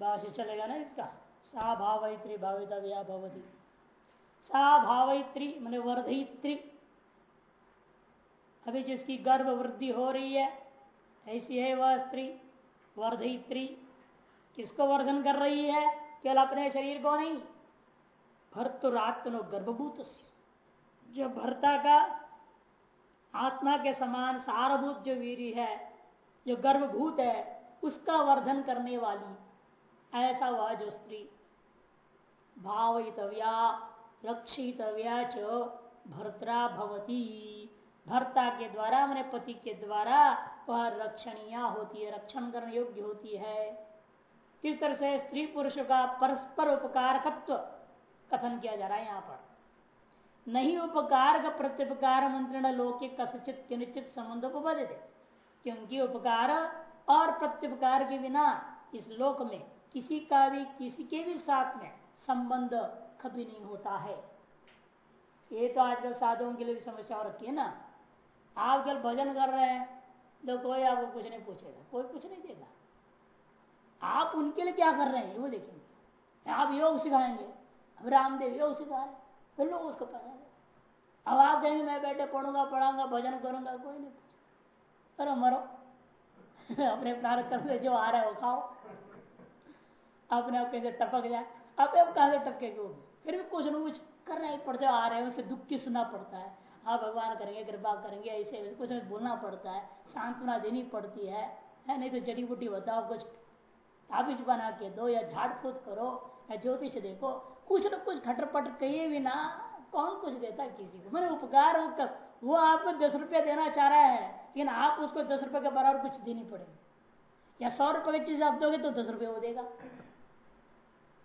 भाष्य चलेगा ना इसका? सा भावयत्री भावितव्या भवती। सा भावित्री मैंने वर्धित्री अभी जिसकी गर्भ वृद्धि हो रही है, ऐसी है वह स्त्री वर्धित्री किसको वर्धन कर रही है? केवल अपने शरीर को नहीं भर्तुरात्मनो गर्भभूत जो भर्ता का आत्मा के समान सारभूत जो वीरी है, जो गर्भभूत है, उसका वर्धन करने वाली ऐसा वह जो स्त्री। भावितव्या, रक्षितव्या च भर्त्रा भवती। भर्ता के द्वारा मैंने पति के द्वारा वह रक्षणीय होती है, रक्षण करने योग्य होती है। इस तरह से स्त्री पुरुष का परस्पर उपकार कथन किया जा रहा है यहाँ पर। नहीं उपकार का प्रत्युपकार मंत्रण लोके कसचित किनिचित संबंध उपबद क्योंकि उपकार और प्रत्युपकार के बिना इस लोक में किसी का भी, किसी के भी साथ में संबंध कभी नहीं होता है। ये तो आजकल साधुओं के लिए भी समस्या रखी है ना। आप जब भजन कर रहे हैं तो कोई आपको कुछ नहीं पूछेगा, कोई कुछ नहीं देगा। आप उनके लिए क्या कर रहे हैं वो देखेंगे। आप योग सिखाएँगे, अब रामदेव योग सिखा रहे फिर लोग उसको पसंद अब आप कहेंगे, मैं बैठे पढ़ूँगा, पढ़ाऊँगा, भजन करूँगा, कोई नहीं करो मरो, अपने प्रारंभ कर जो आ रहा है, वो खाओ। अपने आप कैसे टपक जाए। अब अब कहा से टपके वो? फिर भी कुछ ना कुछ कर रहे पड़ते आ रहे हैं उसके दुख की सुनना पड़ता है। हाँ भगवान करेंगे, कृपा करेंगे, ऐसे वैसे कुछ बोलना पड़ता है, सांत्वना देनी पड़ती है। है, नहीं तो जड़ी बूटी बताओ, कुछ ताबिज बना के दो या झाड़ फूट करो, या ज्योतिष देखो। कुछ न कुछ खटरपट कहिए भी ना, कौन कुछ देता किसी को? मैंने उपकार वो आपको दस रुपया देना चाह रहा है, लेकिन आप उसको दस रुपये के बराबर कुछ देनी पड़ेगी। या सौ रुपये की चीज़ आप दोगे तो दस रुपये वो देगा।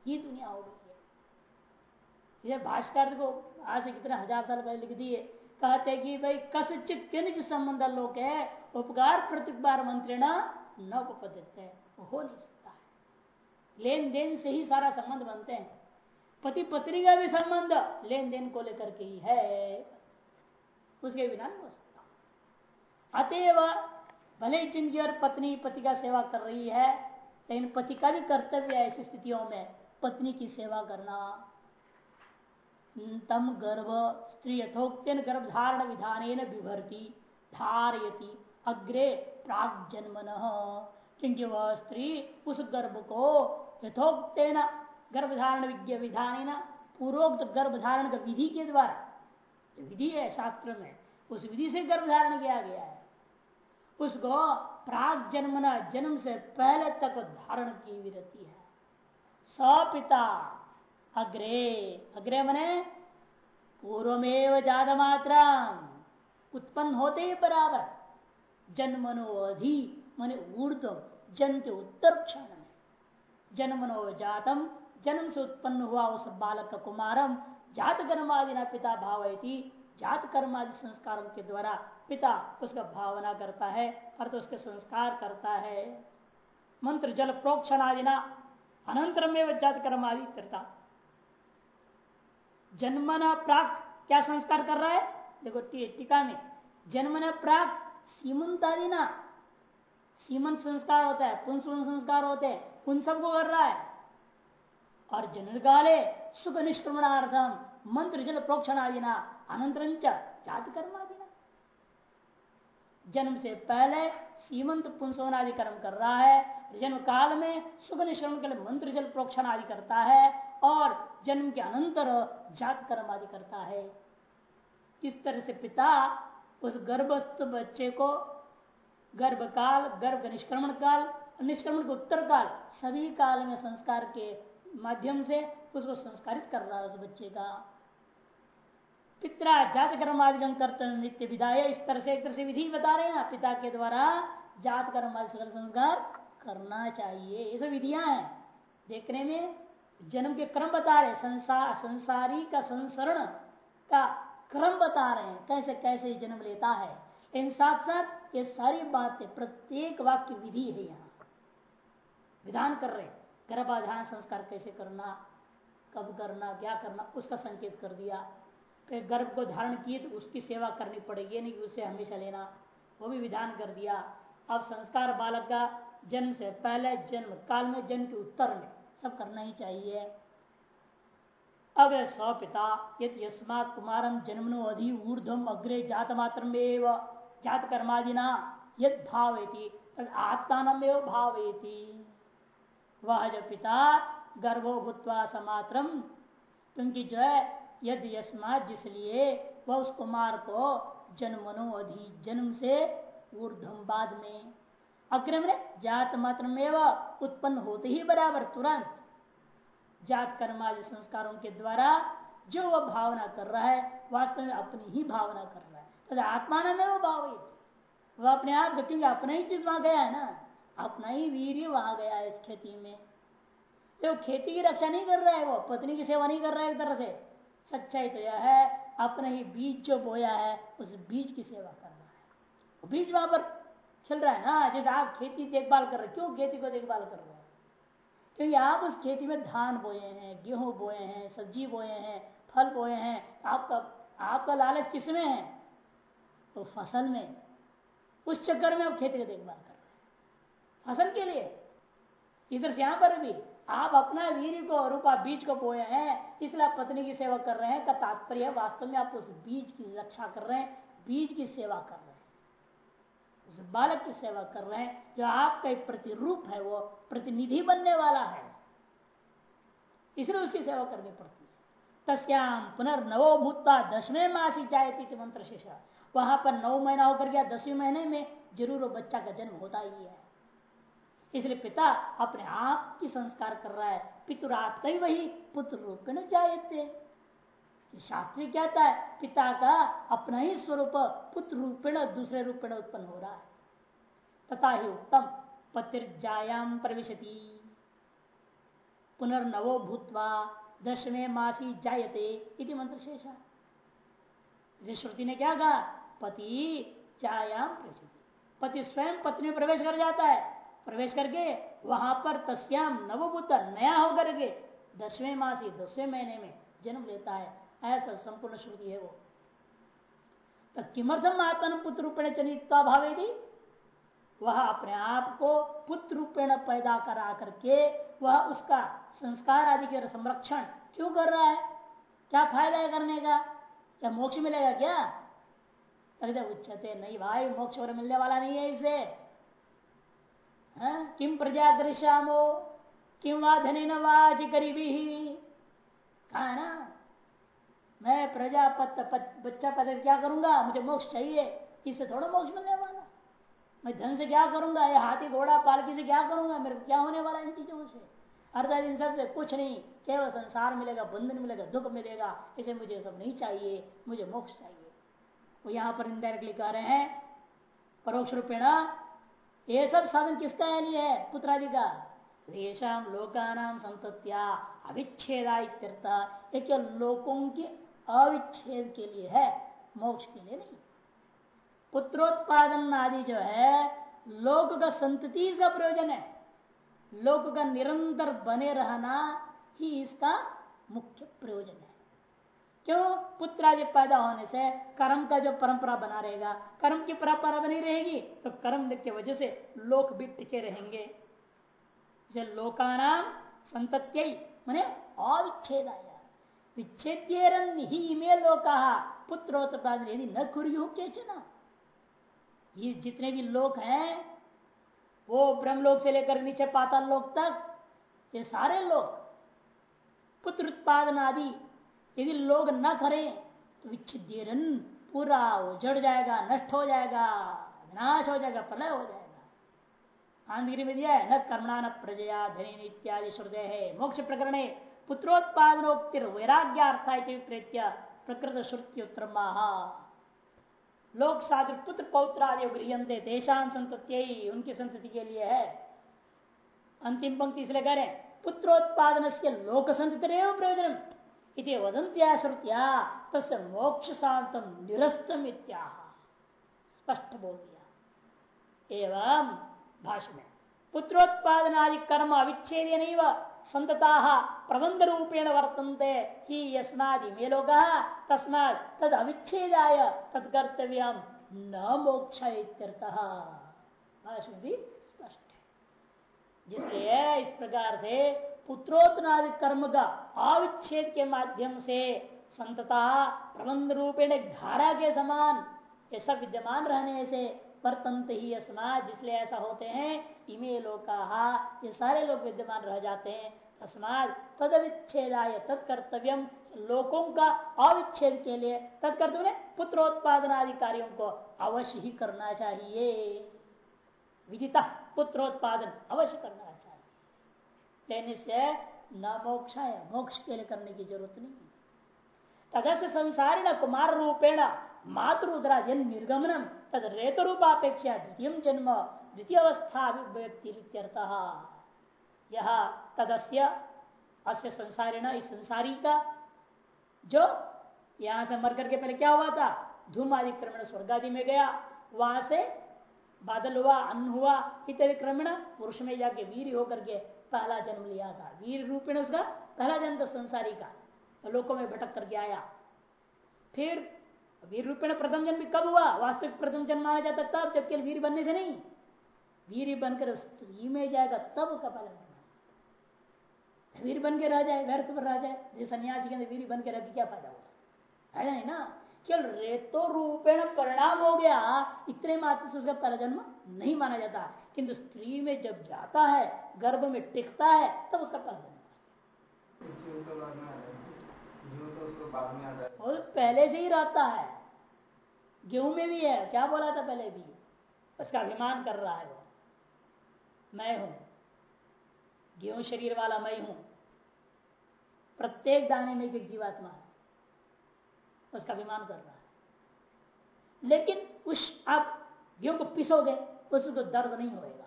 ये दुनिया हो गई है। भाष्कर को आज से कितने हज़ार साल पहले लिख दिए। कहते कि भाई कसचित किन संबंध लोग है उपकार प्रतिकार मंत्री न उपपद्य हो नहीं सकता है। लेन देन से ही सारा संबंध बनते हैं। पति पत्नी का भी संबंध लेन देन को लेकर के ही है। उसके बिना नहीं हो सकता। अतएव, भले जिनकी और पत्नी पति का सेवा कर रही है, लेकिन पति का भी कर्तव्य है ऐसी स्थितियों में। पत्नी की सेवा करना। तम गर्भ स्त्री यथोक्तन गर्भधारण विधान विभरती धारयती, अग्रे प्राग जन्मन क्योंकि वह स्त्री उस गर्भ को यथोक्तेन गर्भधारण विज्ञ विधान पूर्वोक्त गर्भधारण का विधि के द्वारा विधि है शास्त्र में, उस विधि से गर्भधारण किया गया है। उसको प्राग जन्मना जन्म से पहले तक धारण की रहती है। सपिता अग्रे। अग्रे मने? पूर्वमेव जात मात्रा उत्पन्न होते ही बराबर। जन्मनो अधि मने ऊर्द जन्म उत्तर क्षण जन्मनो जातम जन्म से उत्पन्न हुआ उस बालक का कुमारम। जात कर्मादि न पिता भावती जात कर्मादि संस्कारों के द्वारा पिता उसका भावना करता है अर्थ उसके संस्कार करता है। मंत्र जल प्रोक्षण आदि ना अनंतर में जात कर्मादि करता जन्मना प्राक क्या संस्कार कर रहा है? देखो टीका में। जन्मना प्राक सीमंतादि ना सीमंत संस्कार होता है पुंस संस्कार होते हैं, उन सबको कर रहा है। और जनन काले सुख निष्क्रमणार्थम मंत्र जल प्रोक्षण आदिना अनंतर जाति कर्म जन्म से पहले सीमंत पुंसवन आदि कर्म कर रहा है, जन्म काल में सुख निष्क्रमण के लिए मंत्र जल प्रोक्षण आदि करता है और जन्म के अनंतर जात कर्म आदि करता है। इस तरह से पिता उस गर्भस्थ बच्चे को गर्भ काल, गर्भ निष्क्रमण काल, निष्क्रमण उत्तर काल, सभी काल में संस्कार के माध्यम से उसको संस्कारित कर रहा है उस बच्चे का। पिता जात कर्म कर्मादिगम कर्तव्य नित्य विधाय, इस तरह से एक तरह से विधि बता रहे हैं पिता के द्वारा जात कर्म आदि संस्कार करना चाहिए। ये सब विधियाँ हैं। देखने में जन्म के क्रम बता रहे संसार संसारी का संसरण का क्रम बता रहे हैं, कैसे कैसे जन्म लेता है। इन साथ साथ ये सारी बातें, प्रत्येक वाक्य विधि है यहाँ। विधान कर रहे गर्भाधान संस्कार कैसे करना, कब करना, क्या करना, उसका संकेत कर दिया। गर्भ को धारण किए तो उसकी सेवा करनी पड़ेगी नहीं उसे हमेशा लेना। वो भी विधान कर दिया। अब संस्कार बालक का जन्म से पहले जन्म, काल में जन्म के उत्तर में सब करना ही चाहिए। अब सौ पिता यद यस्मात कुमारम जन्मनो अधि ऊर्धम अग्रे जात मात्र जात कर्मादिना यद भावेती तद आत्मान भावेती। वह जो पिता, गर्भो भूतवा समात्रम क्योंकि जो है यद जिसलिए वह उस कुमार को जन्मनो अधि जन्म से ऊर्धम बाद में अग्रम जात मात्र में वह उत्पन्न होते ही बराबर, तुरंत। जात कर्मादि संस्कारों के द्वारा जो वह भावना कर रहा है, वास्तव में अपनी ही भावना कर रहा है। तो आत्मा में वो भाव वह अपने आप क्योंकि अपना ही चीज़ वहाँ गया है ना, अपना ही वीर वहाँ गया है इस खेती में। तो खेती की रक्षा नहीं कर रहा है वो, पत्नी की सेवा नहीं कर रहा है एक तरह से। सच्चाई तो यह है, अपने ही बीज जो बोया है, उस बीज की सेवा करना है। बीज वहाँ पर खिल रहा है ना, जैसे आप खेती देखभाल कर रहे क्यों खेती को देखभाल कर रहे हैं? क्योंकि आप उस खेती में धान बोए हैं, गेहूँ बोए हैं, सब्ज़ी बोए हैं, फल बोए हैं आपका आपका लालच किसमें है? तो फ़सल में। उस चक्कर में आप खेती की देखभाल कर रहे हैं। फ़सल के लिए। इधर से यहाँ पर भी। आप अपना वीर को रूपा बीज को बोए हैं, इसलिए आप पत्नी की सेवा कर रहे हैं, का तात्पर्य वास्तव में आप उस बीज की रक्षा कर रहे हैं, बीज की सेवा कर रहे हैं। उस बालक की सेवा कर रहे हैं, जो आपका एक प्रतिरूप है, वो प्रतिनिधि बनने वाला है। इसलिए उसकी सेवा करनी पड़ती है। तस्याम पुनर्नवो भूतता दसवें मासी जायती मंत्र शेषा। वहाँ पर नौ महीना होकर गया, दसवें महीने में ज़रूर वो बच्चा का जन्म होता ही है। इसलिए पिता अपने आप की संस्कार कर रहा है। पितुरात ही वही पुत्र रूप में जायते शास्त्री कहता है, पिता का अपना ही स्वरूप पुत्र रूपेण, दूसरे रूपेण उत्पन्न हो रहा है। तथा ही उत्तम पतिर्जायाम प्रविशति। पुनर्नवो भूतवा दशमे मासी जायते इति मंत्र शेषा श्रुति ने क्या कहा? पति जायाम प्रविशति। पति स्वयं पत्नी में प्रवेश कर जाता है। प्रवेश करके वहाँ पर तस्याम नवभूत नया होकर के दसवें मासी दसवें महीने में जन्म लेता है। ऐसा संपूर्ण श्रुति है वो। तो किमर्थम आत्मन पुत्र रूपेण चनित्वा भावे थी वह अपने आप को पुत्र रूपेण पैदा करा करके वह उसका संस्कार आदि के संरक्षण क्यों कर रहा है? क्या फ़ायदा है करने का? क्या मोक्ष मिलेगा क्या? उच्चते नहीं भाई, मोक्ष और मिलने वाला नहीं है इसे? किम प्रजा दृश्यामो किम वा धनी न वाज गरीबी ही कहा ना मैं प्रजा पत, पत, बच्चा पैदा क्या करूँगा? मुझे मोक्ष चाहिए। इससे थोड़ा मोक्ष मिलने वाला। मैं धन से क्या करूँगा? ये हाथी घोड़ा पालकी से क्या करूँगा? मेरे क्या होने वाला इन चीज़ों से? अर्थात इन सबसे कुछ नहीं केवल संसार मिलेगा बंधन मिलेगा दुख मिलेगा। इसे मुझे सब नहीं चाहिए मुझे मोक्ष चाहिए। वो यहाँ पर इनडायरेक्टली कह रहे हैं परोक्ष रूपेण ये सब साधन किसका है? नहीं है, पुत्रादि का। देशाम लोकानाम संतत्या अविच्छेदा एक लोकों के अविच्छेद के लिए है, मोक्ष के लिए नहीं। पुत्रोत्पादन आदि जो है, लोक का संतति का प्रयोजन है। लोक का निरंतर बने रहना ही इसका मुख्य प्रयोजन है। क्यों पुत्र आदि पैदा होने से कर्म का जो परंपरा बना रहेगा, कर्म की परंपरा बनी रहेगी तो कर्म की वजह से लोक भी टिके रहेंगे। लोकानाम संतत्य, मैंने अविच्छेद आया ही इमे लोका पुत्रोत्पादन यदि न कुरु केचना। ये जितने भी लोग हैं, वो ब्रह्मलोक से लेकर नीचे पाताल लोक तक, ये सारे लोग पुत्र उत्पादन आदि यदि लोग न करें तो विच्छिद्यरन पूरा उजड़ जाएगा, नष्ट हो जाएगा नाश हो जाएगा, प्रलय हो जाएगा। आंधगिरी में दिया है, न कर्मणा, न प्रजया, धनी इत्यादि श्रुदय है। मोक्ष प्रकरण, पुत्रोत्पादनोक्तिर वैराग्यार्थ प्रेत्य प्रकृत श्रुत्युत्तर लोक साधु पुत्र पौत्र आदि गृहते देशान संतति उनकी संतति के लिए है। अंतिम पंक्ति इसलिए कह रहे पुत्रोत्पादन से लोक संतति प्रयोजन इति वदंत्या श्रुतिया तस् मोक्ष शांतम निरस्तम इत्या स्पष्ट बोल दिया एवं भाषण। पुत्रोत्पादन आदि कर्म अविच्छेद नहीं संतता प्रबंध रूपेण वर्तनते। ही यस्मादि मे लोग तस्मात तद अविच्छेदाय तत्कर्तव्य न मोक्ष भाषण भी स्पष्ट। है जिसलिए इस प्रकार से पुत्रोत्नादि कर्म का अविच्छेद के माध्यम से संतता प्रबंध रूपेण धारा के समान सब विद्यमान रहने से वर्तंत ही समाज जिसलिए ऐसा होते हैं, इमे लोग ये सारे लोग विद्यमान रह जाते हैं। अस्माद तद विच्छेदाय तत्कर्तव्यम लोगों का अविच्छेद के लिए तत्कर्तव्य पुत्रोत्पादन आदि कार्यों को अवश्य ही करना चाहिए। विदिता पुत्रोत्पादन अवश्य करना लेने से न मोक्ष है मोक्ष के लिए करने की ज़रूरत नहीं है। तदस्य संसारी न कुमार रूपेण मातृ मातृद्रा जन निर्गमनम। तद रेत रूपापेक्षा द्वितीय जन्म द्वितीय अवस्था यह तदस्य, अस्य संसारी न इस संसारी का जो यहाँ से मर करके पहले क्या हुआ था? धूम आदि क्रमण स्वर्ग आदि में गया। वहाँ से बादल हुआ, अन्न हुआ, इत्यादि क्रमण पुरुष में जाके वीर होकर के पहला जन्म लिया था। वीर रूपेण उसका पहला जन्म था संसारी का। तो लोकों में भटक करके आया। फिर वीर रूपेण प्रथम जन्म कब हुआ? वास्तविक प्रथम जन्म माना जाता तब, जबकि वीर बनने से नहीं। वीर बनकर स्त्री में जाएगा, तब उसका पहला जन्म वीर बन के रह जाए, व्यर्थ पर रह जाए जैसे सन्यासी के अंदर वीर बन के रह क्या फ़ायदा हुआ? है नहीं ना? केवल रेतो रूपेण परिणाम हो गया, इतने मात्र से उसका पहला जन्म नहीं माना जाता। किंतु स्त्री में जब जाता है गर्भ में टिकता है तब उसका पहला जन्म और पहले से ही रहता है। गेहूँ में भी है क्या बोला था पहले भी? उसका अभिमान कर रहा है वो। मैं हूँ। गेहूँ शरीर वाला मैं हूँ। प्रत्येक दाने में एक जीवात्मा है। उसका अभिमान कर रहा है। लेकिन उस आप गेहूँ को पिसोगे उसको दर्द नहीं होएगा।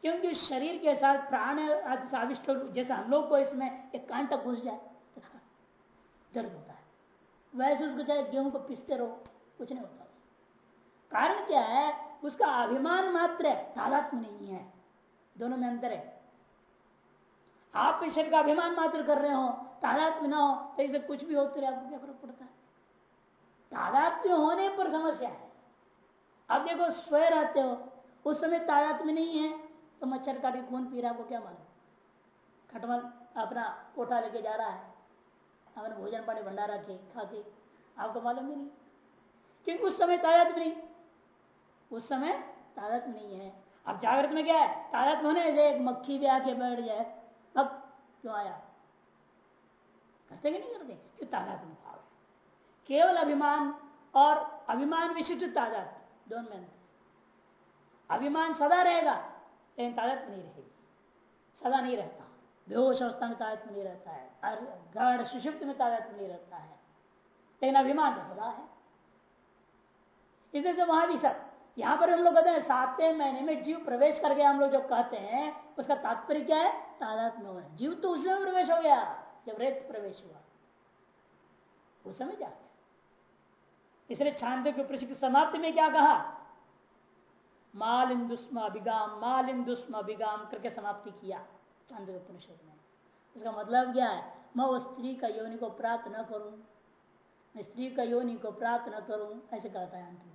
क्योंकि शरीर के साथ प्राण आदि साविष्ट जैसे हम लोग को इसमें एक कांटा घुस जाए दर्द होता है। वैसे उसको चाहे गेहूँ को पिसते रहो, कुछ नहीं होता। कारण क्या है? उसका अभिमान मात्र है तादात्म नहीं है। दोनों में अंतर है। आप इस शरीर का अभिमान मात्र कर रहे हो, तादात्म्य ना हो तो इसे कुछ भी होते रहे, आपको क्या फ़र्क पड़ता है? तादात्म्य होने पर समस्या है। अब देखो स्वयं रहते हो। उस समय तादात में नहीं है तो मच्छर काट के खून पी रहा आपको क्या मालूम? खटमल अपना कोठा लेके जा रहा है। अपने भोजन पानी भंडारा के, खा के। आपको मालूम भी नहीं क्योंकि उस समय तादात में नहीं। उस समय तादात्म्य नहीं है। अब जागृत में क्या है? तादात होने एक मक्खी भी आके बैठ जाए। अब क्यों आया? करते कि नहीं करते? क्यों तादात में भाव है। केवल अभिमान और अभिमान विशिष्ट तादात दोनों में अभिमान सदा रहेगा, लेकिन तादात नहीं रहेगी। सदा नहीं रहता। बेहोश अवस्था में तादात नहीं रहता है गाढ़ सुषिप्त में तादात नहीं रहता है। लेकिन अभिमान तो सदा है। इसलिए वहाँ भी सब, यहाँ पर हम लोग कहते हैं, सातवें महीने में जीव प्रवेश कर गया, हम लोग जो कहते हैं, उसका तात्पर्य क्या है? तादात में जीव तो उसमें प्रवेश हो गया, जब रेत प्रवेश हुआ। उस समय जा गया इसलिए छांद के प्रसिद्ध समाप्ति में क्या कहा? मालिंदुष्म अभिगाम मालिंदुष्म अभिगाम करके समाप्ति किया छांद उपनिषद में। इसका मतलब क्या है? मैं उस स्त्री का योनि को प्राप्त न करूँ, मैं स्त्री का योनि को प्राप्त न करूँ, ऐसे कहता है अंत में।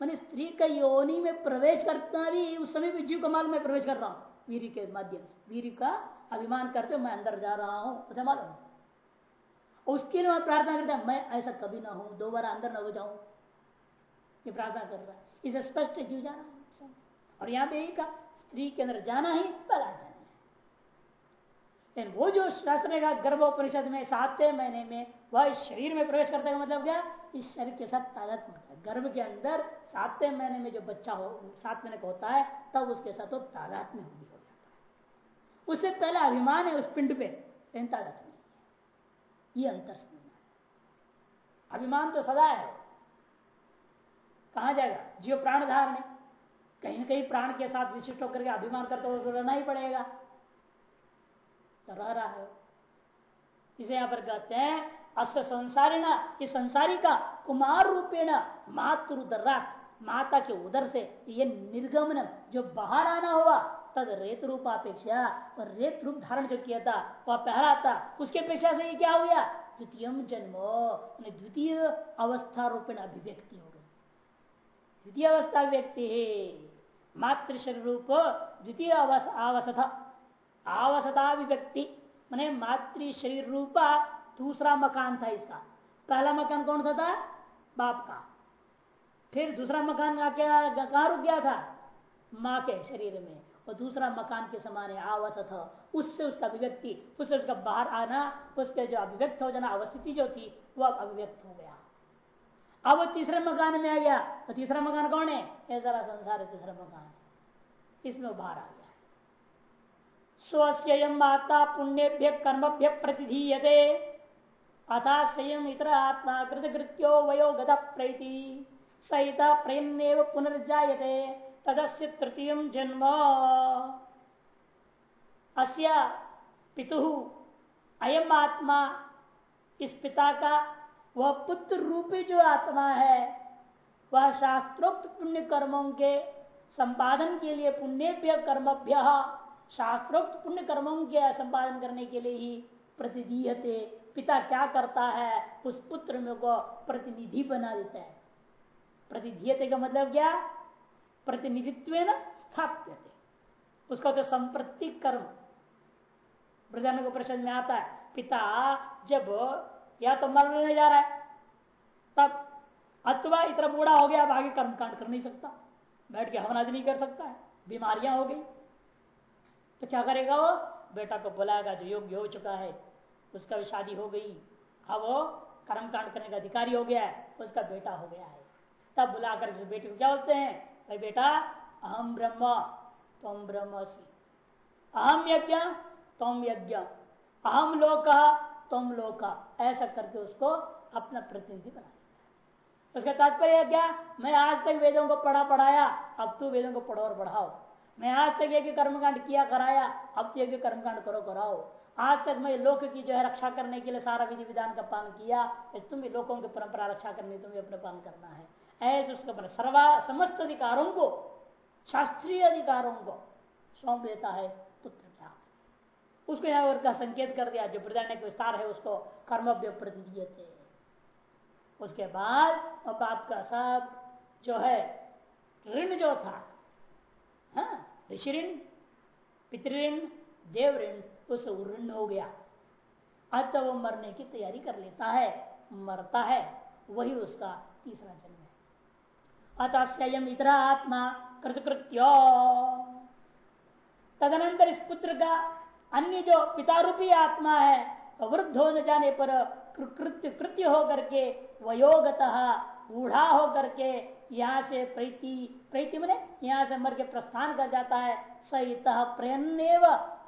मैंने स्त्री का योनि में प्रवेश करता भी, उस समय भी जीव कमाल में प्रवेश कर रहा हूँ, वीर के माध्यम वीर का अभिमान करते मैं अंदर जा रहा हूँ, उसे मालूम उसके लिए मैं प्रार्थना करता मैं ऐसा कभी ना हूँ, दोबारा अंदर ना हो जाऊँ। ये प्रार्थना कर रहा है। इसे स्पष्ट जीव जाना है और यहाँ पे यही कहा, स्त्री के अंदर जाना ही पला जाना लेकिन वो जो शास्त्र का गर्भोपनिषद में, सातवें महीने में, वह शरीर में प्रवेश करता है मतलब क्या? इस शरीर के साथ तादात होता है। गर्भ के अंदर सातवें महीने में जो बच्चा हो, सात महीने का होता है, तब उसके साथ वो तादात में हो जाता है। उससे पहले अभिमान है उस पिंड पे, लेकिन तादात ये अंतर समझना अभिमान तो सदा है। कहा जाएगा? जीव प्राण धारण है। कहीं ना कहीं प्राण के साथ विशिष्ट होकर के अभिमान करते हुए रहना ही पड़ेगा। तो रह रहा है। इसे यहाँ पर कहते हैं, अस्य संसारी ना ये संसारी का कुमार रूपेण मातृदर्रात माता के उदर से ये निर्गमन जो बाहर आना हुआ तद रेत रूप अपेक्षा और रेत रूप धारण जो किया था, वह पहला था। उसके अपेक्षा से ये क्या हो गया? द्वितीय जन्म द्वितीय अवस्था रूपेण अभिव्यक्ति हो गई। द्वितीय अवस्था व्यक्ति है। मातृ रूप द्वितीय आवसथ आवसता व्यक्ति मैंने मातृ शरीर रूपा दूसरा मकान था इसका। पहला मकान कौन सा था? बाप का। फिर दूसरा मकान क्या कहा रुक गया था? माँ के शरीर में। और दूसरा मकान के समान आवस था उससे उसका अभिव्यक्ति, उससे उसका बाहर आना, उसके जो अभिव्यक्त हो जाना, अवस्थिति जो थी, वो अब अभिव्यक्त हो गया। अब वो तीसरे मकान में आ गया। तो तीसरा मकान कौन है? ये जरा संसार है, तीसरा मकान। इसमें बाहर आ गया। स्वयं माता पुण्यभ्य कर्मभ्य प्रतिधीयते। अथा स्वयं इतर आत्मा कृतकृत्यो वयो गत प्रैति। सहित प्रेम पुनर्जाते तदस्य तृतीय जन्म। अस्य पितु अयम आत्मा। इस पिता का वह पुत्र रूपी जो आत्मा है, वह शास्त्रोक्त पुण्य कर्मों के संपादन के लिए पुण्य कर्मभ्य, शास्त्रोक्त पुण्य कर्मों के संपादन करने के लिए ही प्रतिदीयते। पिता क्या करता है, उस पुत्र में को प्रतिनिधि बना देता है। प्रतिधीयते का मतलब क्या? प्रतिनिधित्व स्थाप्य उसका तो संप्रति कर्म वृद्धान को प्रश्न में आता है, पिता जब या तो मरने जा रहा है, तब अथवा इतना बूढ़ा हो गया अब आगे कर्म कांड कर नहीं सकता। बैठ के हवन आदि नहीं कर सकता है, बीमारियाँ हो गई। तो क्या करेगा वो? बेटा को बुलाएगा, जो योग्य हो चुका है, उसका भी शादी हो गई। अब वो कर्म कांड करने का अधिकारी हो गया है, उसका बेटा हो गया है। तब बुला बुलाकर बेटे को क्या बोलते हैं? भाई बेटा? अहम ब्रह्म तुम ब्रह्म अहम यज्ञ तुम यज्ञ। अहम लोक तुम लोक। ऐसा करके उसको अपना प्रतिनिधि बना उसका तात्पर्य क्या मैं आज तक वेदों को पढ़ा, पढ़ाया। अब तू वेदों को पढ़ो और पढ़ाओ मैं आज तक यज्ञ कर्मकांड किया, कराया। अब तो यज्ञ कर्मकांड करो, कराओ। आज तक मैं लोक की जो है रक्षा करने के लिए सारा विधि विधान का पालन किया। तुम भी लोगों की परंपरा रक्षा करने, तुम्हें अपने पालन करना है। ऐसे उसका सर्वा समस्त अधिकारों को शास्त्रीय अधिकारों को सौंप देता है पुत्र उसको यहाँ का संकेत कर दिया? जो प्रधान के विस्तार है उसको कर्मव्य प्रतिदिय थे। उसके बाद अब आपका सब जो है ऋण जो था हाँ, ऋषि ऋण पितृण देव ऋण उस ऋण हो गया। तो वो मरने की तैयारी कर लेता है मरता है वही उसका तीसरा जन्म। अतः इतरा आत्मा कृतकृत्यो। तदनंतर इस पुत्र का अन्य जो पिता रूपी आत्मा है, वृद्ध हो जाने पर कृत्य कृत्य हो करके वयोगत बूढ़ा हो करके यहाँ से प्रीति प्रीति मने यहाँ से मर के प्रस्थान कर जाता है। सहित प्रयन्न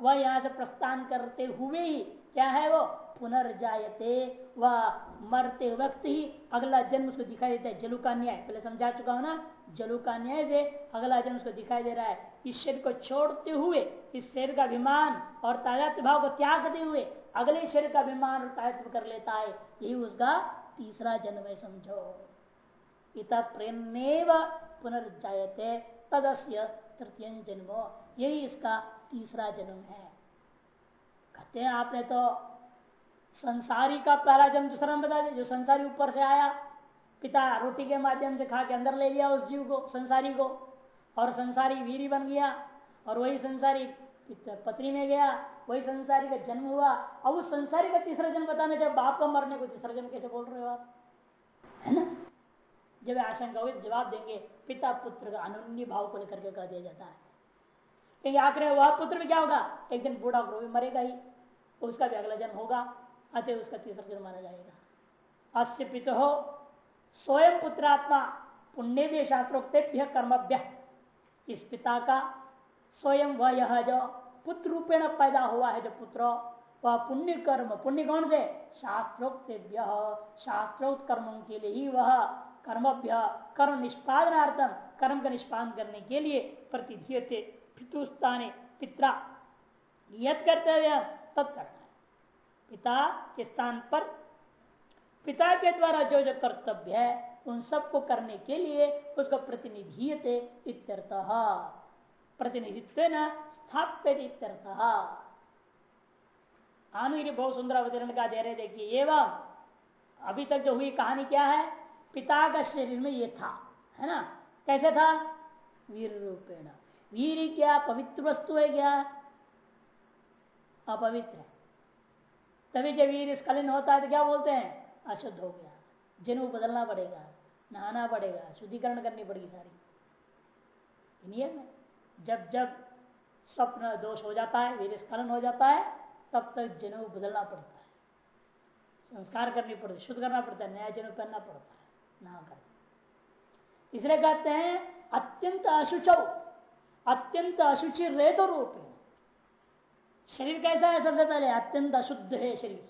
वह यहाँ से प्रस्थान करते हुए ही क्या है वो? पुनर्जाते वह मरते वक्त ही अगला जन्म उसको दिखाई देता है। जलू का न्याय। पहले समझा चुका हूँ ना? जलू का न्याय से अगला जन्म उसको दिखाई दे रहा है। इस शरीर को छोड़ते हुए, इस शरीर का अभिमान और ताजात्व भाव को त्यागते हुए अगले शरीर का अभिमान और ताजत्व कर लेता है। यही उसका तीसरा जन्म है, समझो। इत प्रेम पुनर्जाते तदस्य तृतीय जन्म। यही इसका तीसरा जन्म है। कहते हैं, आपने तो संसारी का पहला जन्म दूसरा बता दिया, जो संसारी ऊपर से आया, पिता रोटी के माध्यम से खा के अंदर ले लिया उस जीव को, संसारी को, और संसारी वीरी बन गया, और वही संसारी पत्नी में गया, वही संसारी का जन्म हुआ, अब उस संसारी का तीसरा जन्म बताने जब बाप का मरने को तीसरा जन्म कैसे बोल रहे हो आप? है ना? जब आशंका हुई तो जवाब देंगे, पिता पुत्र का अनन्य भाव को लेकर के कह दिया जाता है। क्योंकि आखिर वह पुत्र भी क्या होगा? एक दिन बूढ़ा वो भी मरेगा ही। उसका भी अगला जन्म होगा, अतः उसका तीसरा जन्म माना जाएगा। अस्य पिता हो स्वयं पुत्रात्मा पुण्य भी शास्त्रोक्तेभ्य कर्मभ्य। इस पिता का स्वयं वह यह जो पुत्र रूपेण पैदा हुआ है, जो पुत्र, वह पुण्य कर्म पुण्य कौन से? शास्त्रोक्त शास्त्रोक्त कर्मों के लिए ही वह कर्मभ्य, कर्म निष्पादनार्थम कर्म का निष्पादन करने के लिए प्रतिधीयते पितुस्ताने पिता यद कर्तव्य, तत् करना है। पिता के स्थान पर, पिता के द्वारा जो जो कर्तव्य है, उन सबको करने के लिए उसको प्रतिनिधि इत्यर्थ। प्रतिनिधित्व न स्थाप्य इत्यर्थ बहुत सुंदर अवतरण का दे रहे देखिए, एवं अभी तक जो हुई कहानी क्या है? पिता का शरीर में ये था, है ना? कैसे था? वीर रूपेण वीर क्या, पवित्र वस्तु है क्या? अपवित्र है। तभी जब वीर स्खलिन होता है तो क्या बोलते हैं? अशुद्ध हो गया। जनु बदलना पड़ेगा, नहाना पड़ेगा, शुद्धिकरण करनी पड़ेगी सारी। नियम है। जब जब स्वप्न दोष हो जाता है, वीर स्खलन हो जाता है, तब तक जनेऊ बदलना पड़ता है। संस्कार करनी पड़ती, शुद्ध करना पड़ता है नया जनेऊ पहनना पड़ता है, नहा कर इसलिए कहते हैं, अत्यंत अशुच। अत्यंत अशुचि रेतो रूप। शरीर कैसा है सबसे पहले? अत्यंत अशुद्ध है शरीर।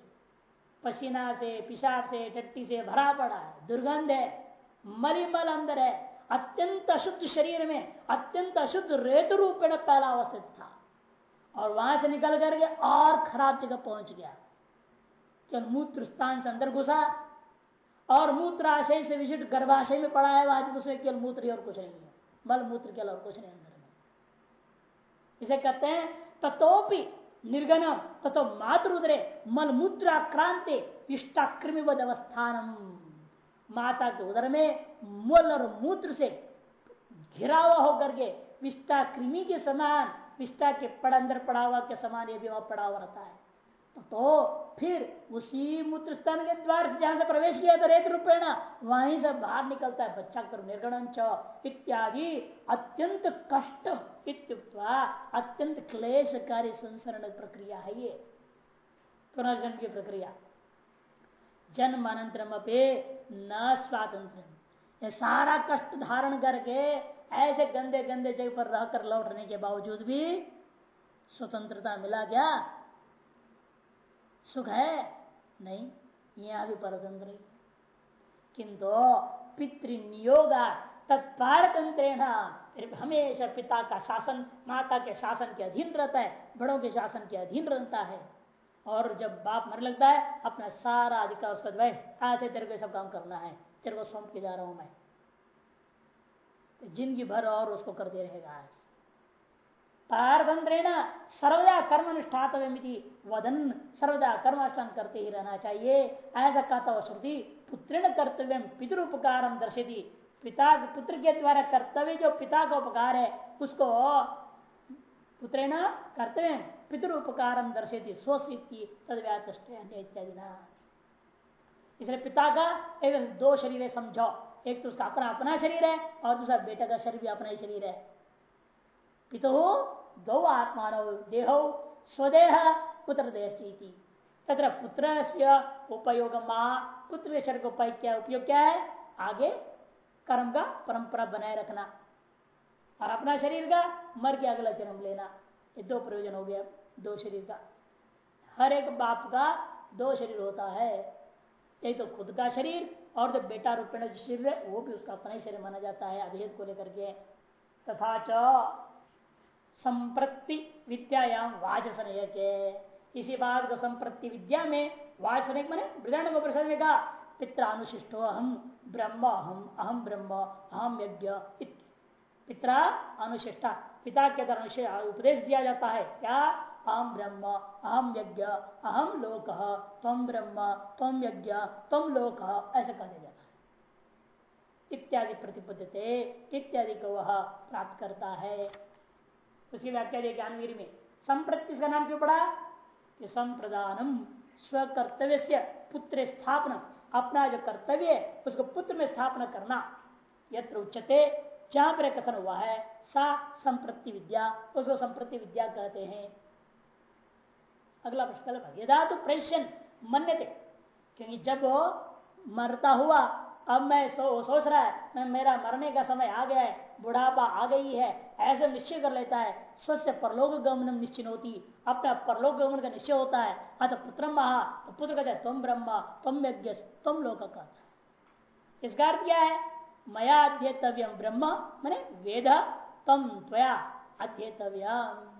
पसीना से, पिशाब से, टट्टी से भरा पड़ा है, दुर्गंध है, मलिमल अंदर है। अत्यंत अशुद्ध शरीर में अत्यंत अशुद्ध रेत रूप में पहला अवस्थित था। और वहाँ से निकल करके और खराब जगह पहुँच गया। केवल मूत्र स्थान से अंदर घुसा और मूत्राशय से विशिष्ट गर्भाशय में पड़ा है, वहाँ उसमें केवल मूत्र और कुछ नहीं है। मल मूत्र केवल और कुछ नहीं अंदर। इसे कहते हैं तथोपि निर्गनम तथो मातृद्रे मल मूत्राक्रांति इष्टाकृमिवद अवस्थान माता के उदर में मल और मूत्र से घिरा हुआ होकर के विष्टा कृमि के समान, विष्टा के पड़ अंदर पड़ा हुआ के समान यदि वहाँ पड़ा हुआ रहता है तो फिर उसी मूत्र स्थान के द्वार से जहाँ से प्रवेश किया था रेत रूपेण, वहीं से बाहर निकलता है बच्चा कर निर्गण इत्यादि। अत्यंत कष्ट अत्यंत क्लेशकारी संसरण प्रक्रिया है ये, पुनर्जन्म की प्रक्रिया। जन्म अनंतरम अपे न स्वातंत्र सारा कष्ट धारण करके ऐसे गंदे गंदे जगह पर रहकर लौटने के बावजूद भी स्वतंत्रता मिला क्या? सुख है? नहीं यहाँ भी परतंत्र किंतु पितृनियोगा तत्पारतंत्रेण हमेशा पिता का शासन, माता के शासन के अधीन रहता है, बड़ों के शासन के अधीन रहता है। और जब बाप मर लगता है, अपना सारा अधिकार उसका भाई आज से तेरे को सब काम करना है, तेरे को सौंप के जा रहा हूँ मैं। तो ज़िंदगी भर और उसको करते रहेगा आज। पारतंत्रेण सर्वदा कर्म अनुष्ठात वदन सर्वदा कर्मानुष्ठान करते ही रहना चाहिए। ऐसा कहता श्रुति पुत्रेण कर्तव्य पितृपकार दर्शती पिता पुत्र के द्वारा कर्तव्य जो पिता का उपकार है, उसको पुत्रेण कर्तव्य पितृ उपकार दर्शेती स्वस्वीति इत्यादि इसलिए पिता का एक दो शरीर समझो। एक तो उसका अपना अपना शरीर है, और दूसरा बेटा का शरीर भी अपना ही शरीर है। पिता दो आत्मा देहो स्वदेह पुत्र देह तथा पुत्र से उपयोग पुत्र शरीर का उपाय क्या उपयोग क्या है आगे कर्म का परंपरा बनाए रखना। और अपना शरीर का मर के अगला जन्म लेना, ये दो प्रयोजन हो गया, दो शरीर का हर एक बाप का दो शरीर होता है एक तो खुद का शरीर और जो तो बेटा रूपेण शरीर है, वो भी उसका अपना ही शरीर माना जाता है अभेद को लेकर के। तथा च संप्रति विद्यायाम वाचसन इसी बात को संप्रति विद्या में वाचन मैंने वृदान को प्रसन्न में कहा पिता अनुशिष्टो अहम ब्रह्म अहम अहम ब्रह्म अहम यज्ञ पिता अनुशिष्टा, पिता के द्वारा उपदेश दिया जाता है क्या अहम ब्रह्म अहम यज्ञ अहम लोक तम ब्रह्म तम यज्ञ तम लोक, ऐसा कहा जाता है। इत्यादि प्रतिपद्धते इत्यादि को वह प्राप्त करता है। उसकी व्याख्या दे ज्ञानवीर में। संप्रति का नाम क्यों पड़ा? कि संप्रदानम स्व कर्तव्य से पुत्र स्थापना अपना जो कर्तव्य है उसको पुत्र में स्थापना करना। यत्र उच्चते जहाँ पर कथन हुआ है सा संप्रति विद्या उसको संप्रति विद्या कहते हैं। अगला प्रश्न यदा तो प्रेशन मन्य थे क्योंकि जब मरता हुआ अब मैं सो, सोच रहा है मैं मेरा मरने का समय आ गया है बुढ़ापा आ गई है, ऐसे निश्चय कर लेता है। स्वस्थ परलोक गमन निश्चित होती। अपना परलोक गमन का निश्चय होता है। अतः पुत्र महा तो पुत्र कहते हैं, तुम ब्रह्म, तुम यज्ञ, तुम लोक है इसका अर्थ क्या है? मया अध्येतव्यम ब्रह्म, मैंने वेद, तम त्वया अध्येतव्यम।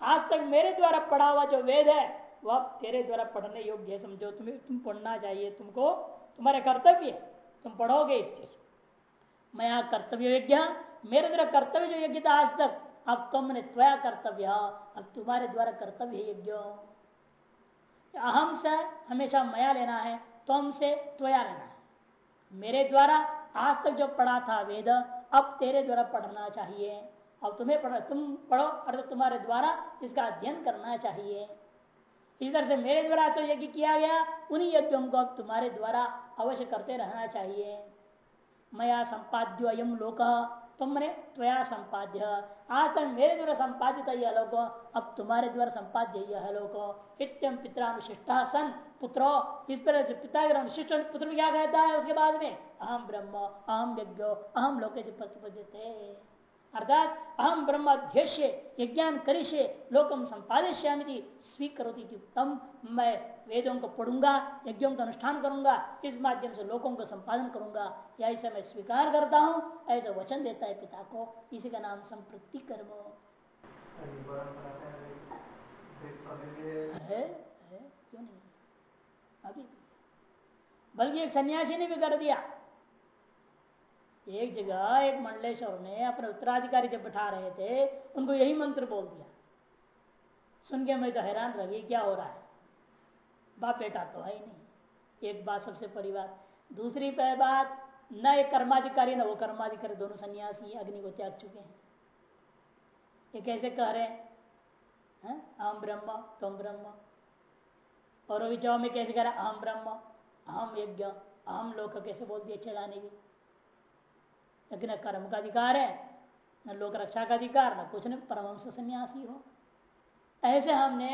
आज तक मेरे द्वारा पढ़ा हुआ जो वेद है वह तेरे द्वारा पढ़ने योग्य है, समझो। तुम्हें, तुम पढ़ना चाहिए तुमको। तुम्हारे कर्तव्य तुम पढ़ोगे इस चीज़ मैं कर्तव्य यज्ञ मेरे द्वारा कर्तव्य जो यज्ञ था आज तक। अब तुमने त्वया कर्तव्य, अब तुम्हारे द्वारा कर्तव्य यज्ञ अहम से हमेशा मया लेना है, तुम से त्वया लेना है। मेरे द्वारा आज तक जो पढ़ा था वेद, अब तेरे द्वारा पढ़ना चाहिए। अब तुम्हें पढ़, तुम पढ़ो, अर्थात तुम्हारे द्वारा इसका अध्ययन करना चाहिए। इस तरह से मेरे द्वारा तो यज्ञ किया गया, उन्हीं यज्ञों को अब तुम्हारे द्वारा अवश्य करते रहना चाहिए। मया संपाद्यो अयम लोक। तुमने त्वया संपाद्य। आज तक मेरे द्वारा संपादित यह लोक, अब तुम्हारे द्वारा संपाद्य यह लोक। इतम पिताशिष्टा सन। पुत्रो, इस पर पिता अनुशिष्ट पुत्र क्या कहता है उसके बाद में? अहम ब्रह्म अहम यज्ञ अहम लोके अर्थात अहम ब्रह्म अध्यक्ष यज्ञान करिष्य लोकम संपादिश्यामी स्वीकरोती उत्तम मैं वेदों को पढ़ूँगा, यज्ञों का अनुष्ठान करूँगा, इस माध्यम से लोगों का संपादन करूँगा, या इसे मैं स्वीकार करता हूँ, ऐसा वचन देता है पिता को। इसी का नाम संप्रति कर्म। क्यों नहीं? अभी बल्कि एक सन्यासी ने भी कर दिया। एक जगह एक मंडलेश्वर ने अपने उत्तराधिकारी जब बैठा रहे थे, उनको यही मंत्र बोल दिया। सुन के मैं तो हैरान रह गई, क्या हो रहा है? बाप बेटा तो है ही नहीं। एक बात सबसे बड़ी बात। दूसरी बात, न एक कर्माधिकारी, न वो कर्माधिकारी, दोनों सन्यासी अग्नि को त्याग चुके हैं। ये कैसे कह रहे हैं? अहम ब्रह्म तुम ब्रह्म। और विचार में कैसे कह रहा अहम ब्रह्म अहम यज्ञ अहम लोक, कैसे बोल दिए? चलाने की। लेकिन न कर्म का अधिकार है, न लोक रक्षा का अधिकार, न कुछ न परमंश सन्यासी हो। ऐसे हमने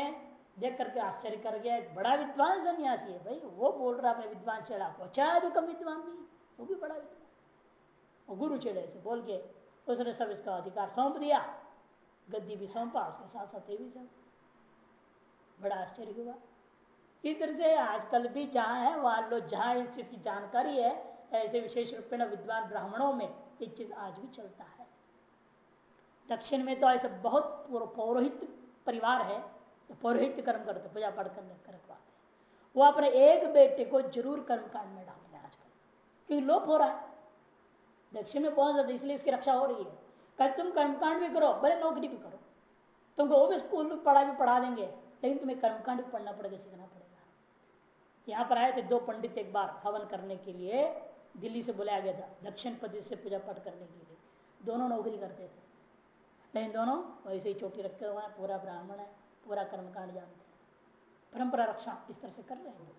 देख करके आश्चर्य कर गया, एक बड़ा विद्वान सन्यासी है भाई, वो बोल रहा अपने विद्वान चेड़ा को चाहे भी कम विद्वान नहीं वो भी बड़ा विद्वान वो गुरु चेड़े से बोल के, उसने सब इसका अधिकार सौंप दिया, गद्दी भी सौंपा, उसके साथ साथ भी सब बड़ा आश्चर्य हुआ। तरह से आजकल भी जहाँ है, वहाँ लोग जहाँ इस चीज़ की जानकारी है ऐसे विशेष रूप में विद्वान ब्राह्मणों में ये चीज़ आज भी चलता है। दक्षिण में तो ऐसे बहुत पौरोहित परिवार है तो पौरोहित कर्म करते पूजा पाठ करने करवाते वो अपने एक बेटे को ज़रूर कर्म कांड में डाल रहे आजकल। क्योंकि लोप हो रहा है। दक्षिण में पहुँच जाते इसलिए इसकी रक्षा हो रही है। कल तुम कर्मकांड भी करो बड़े नौकरी भी करो। तुमको वो भी स्कूल में पढ़ा भी, पढ़ा देंगे, लेकिन तुम्हें कर्मकांड भी पढ़ना पड़ेगा, सीखना पड़ेगा। यहाँ पर आए थे दो पंडित एक बार हवन करने के लिए। दिल्ली से बुलाया गया था दक्षिण पद्धति से पूजा पाठ करने के लिए। दोनों नौकरी करते थे। लेकिन दोनों वैसे ही चोटी रखे हुए हैं पूरा ब्राह्मण है पूरा कर्मकांड जानते हैं। परंपरा रक्षा इस तरह से कर रहे हैं।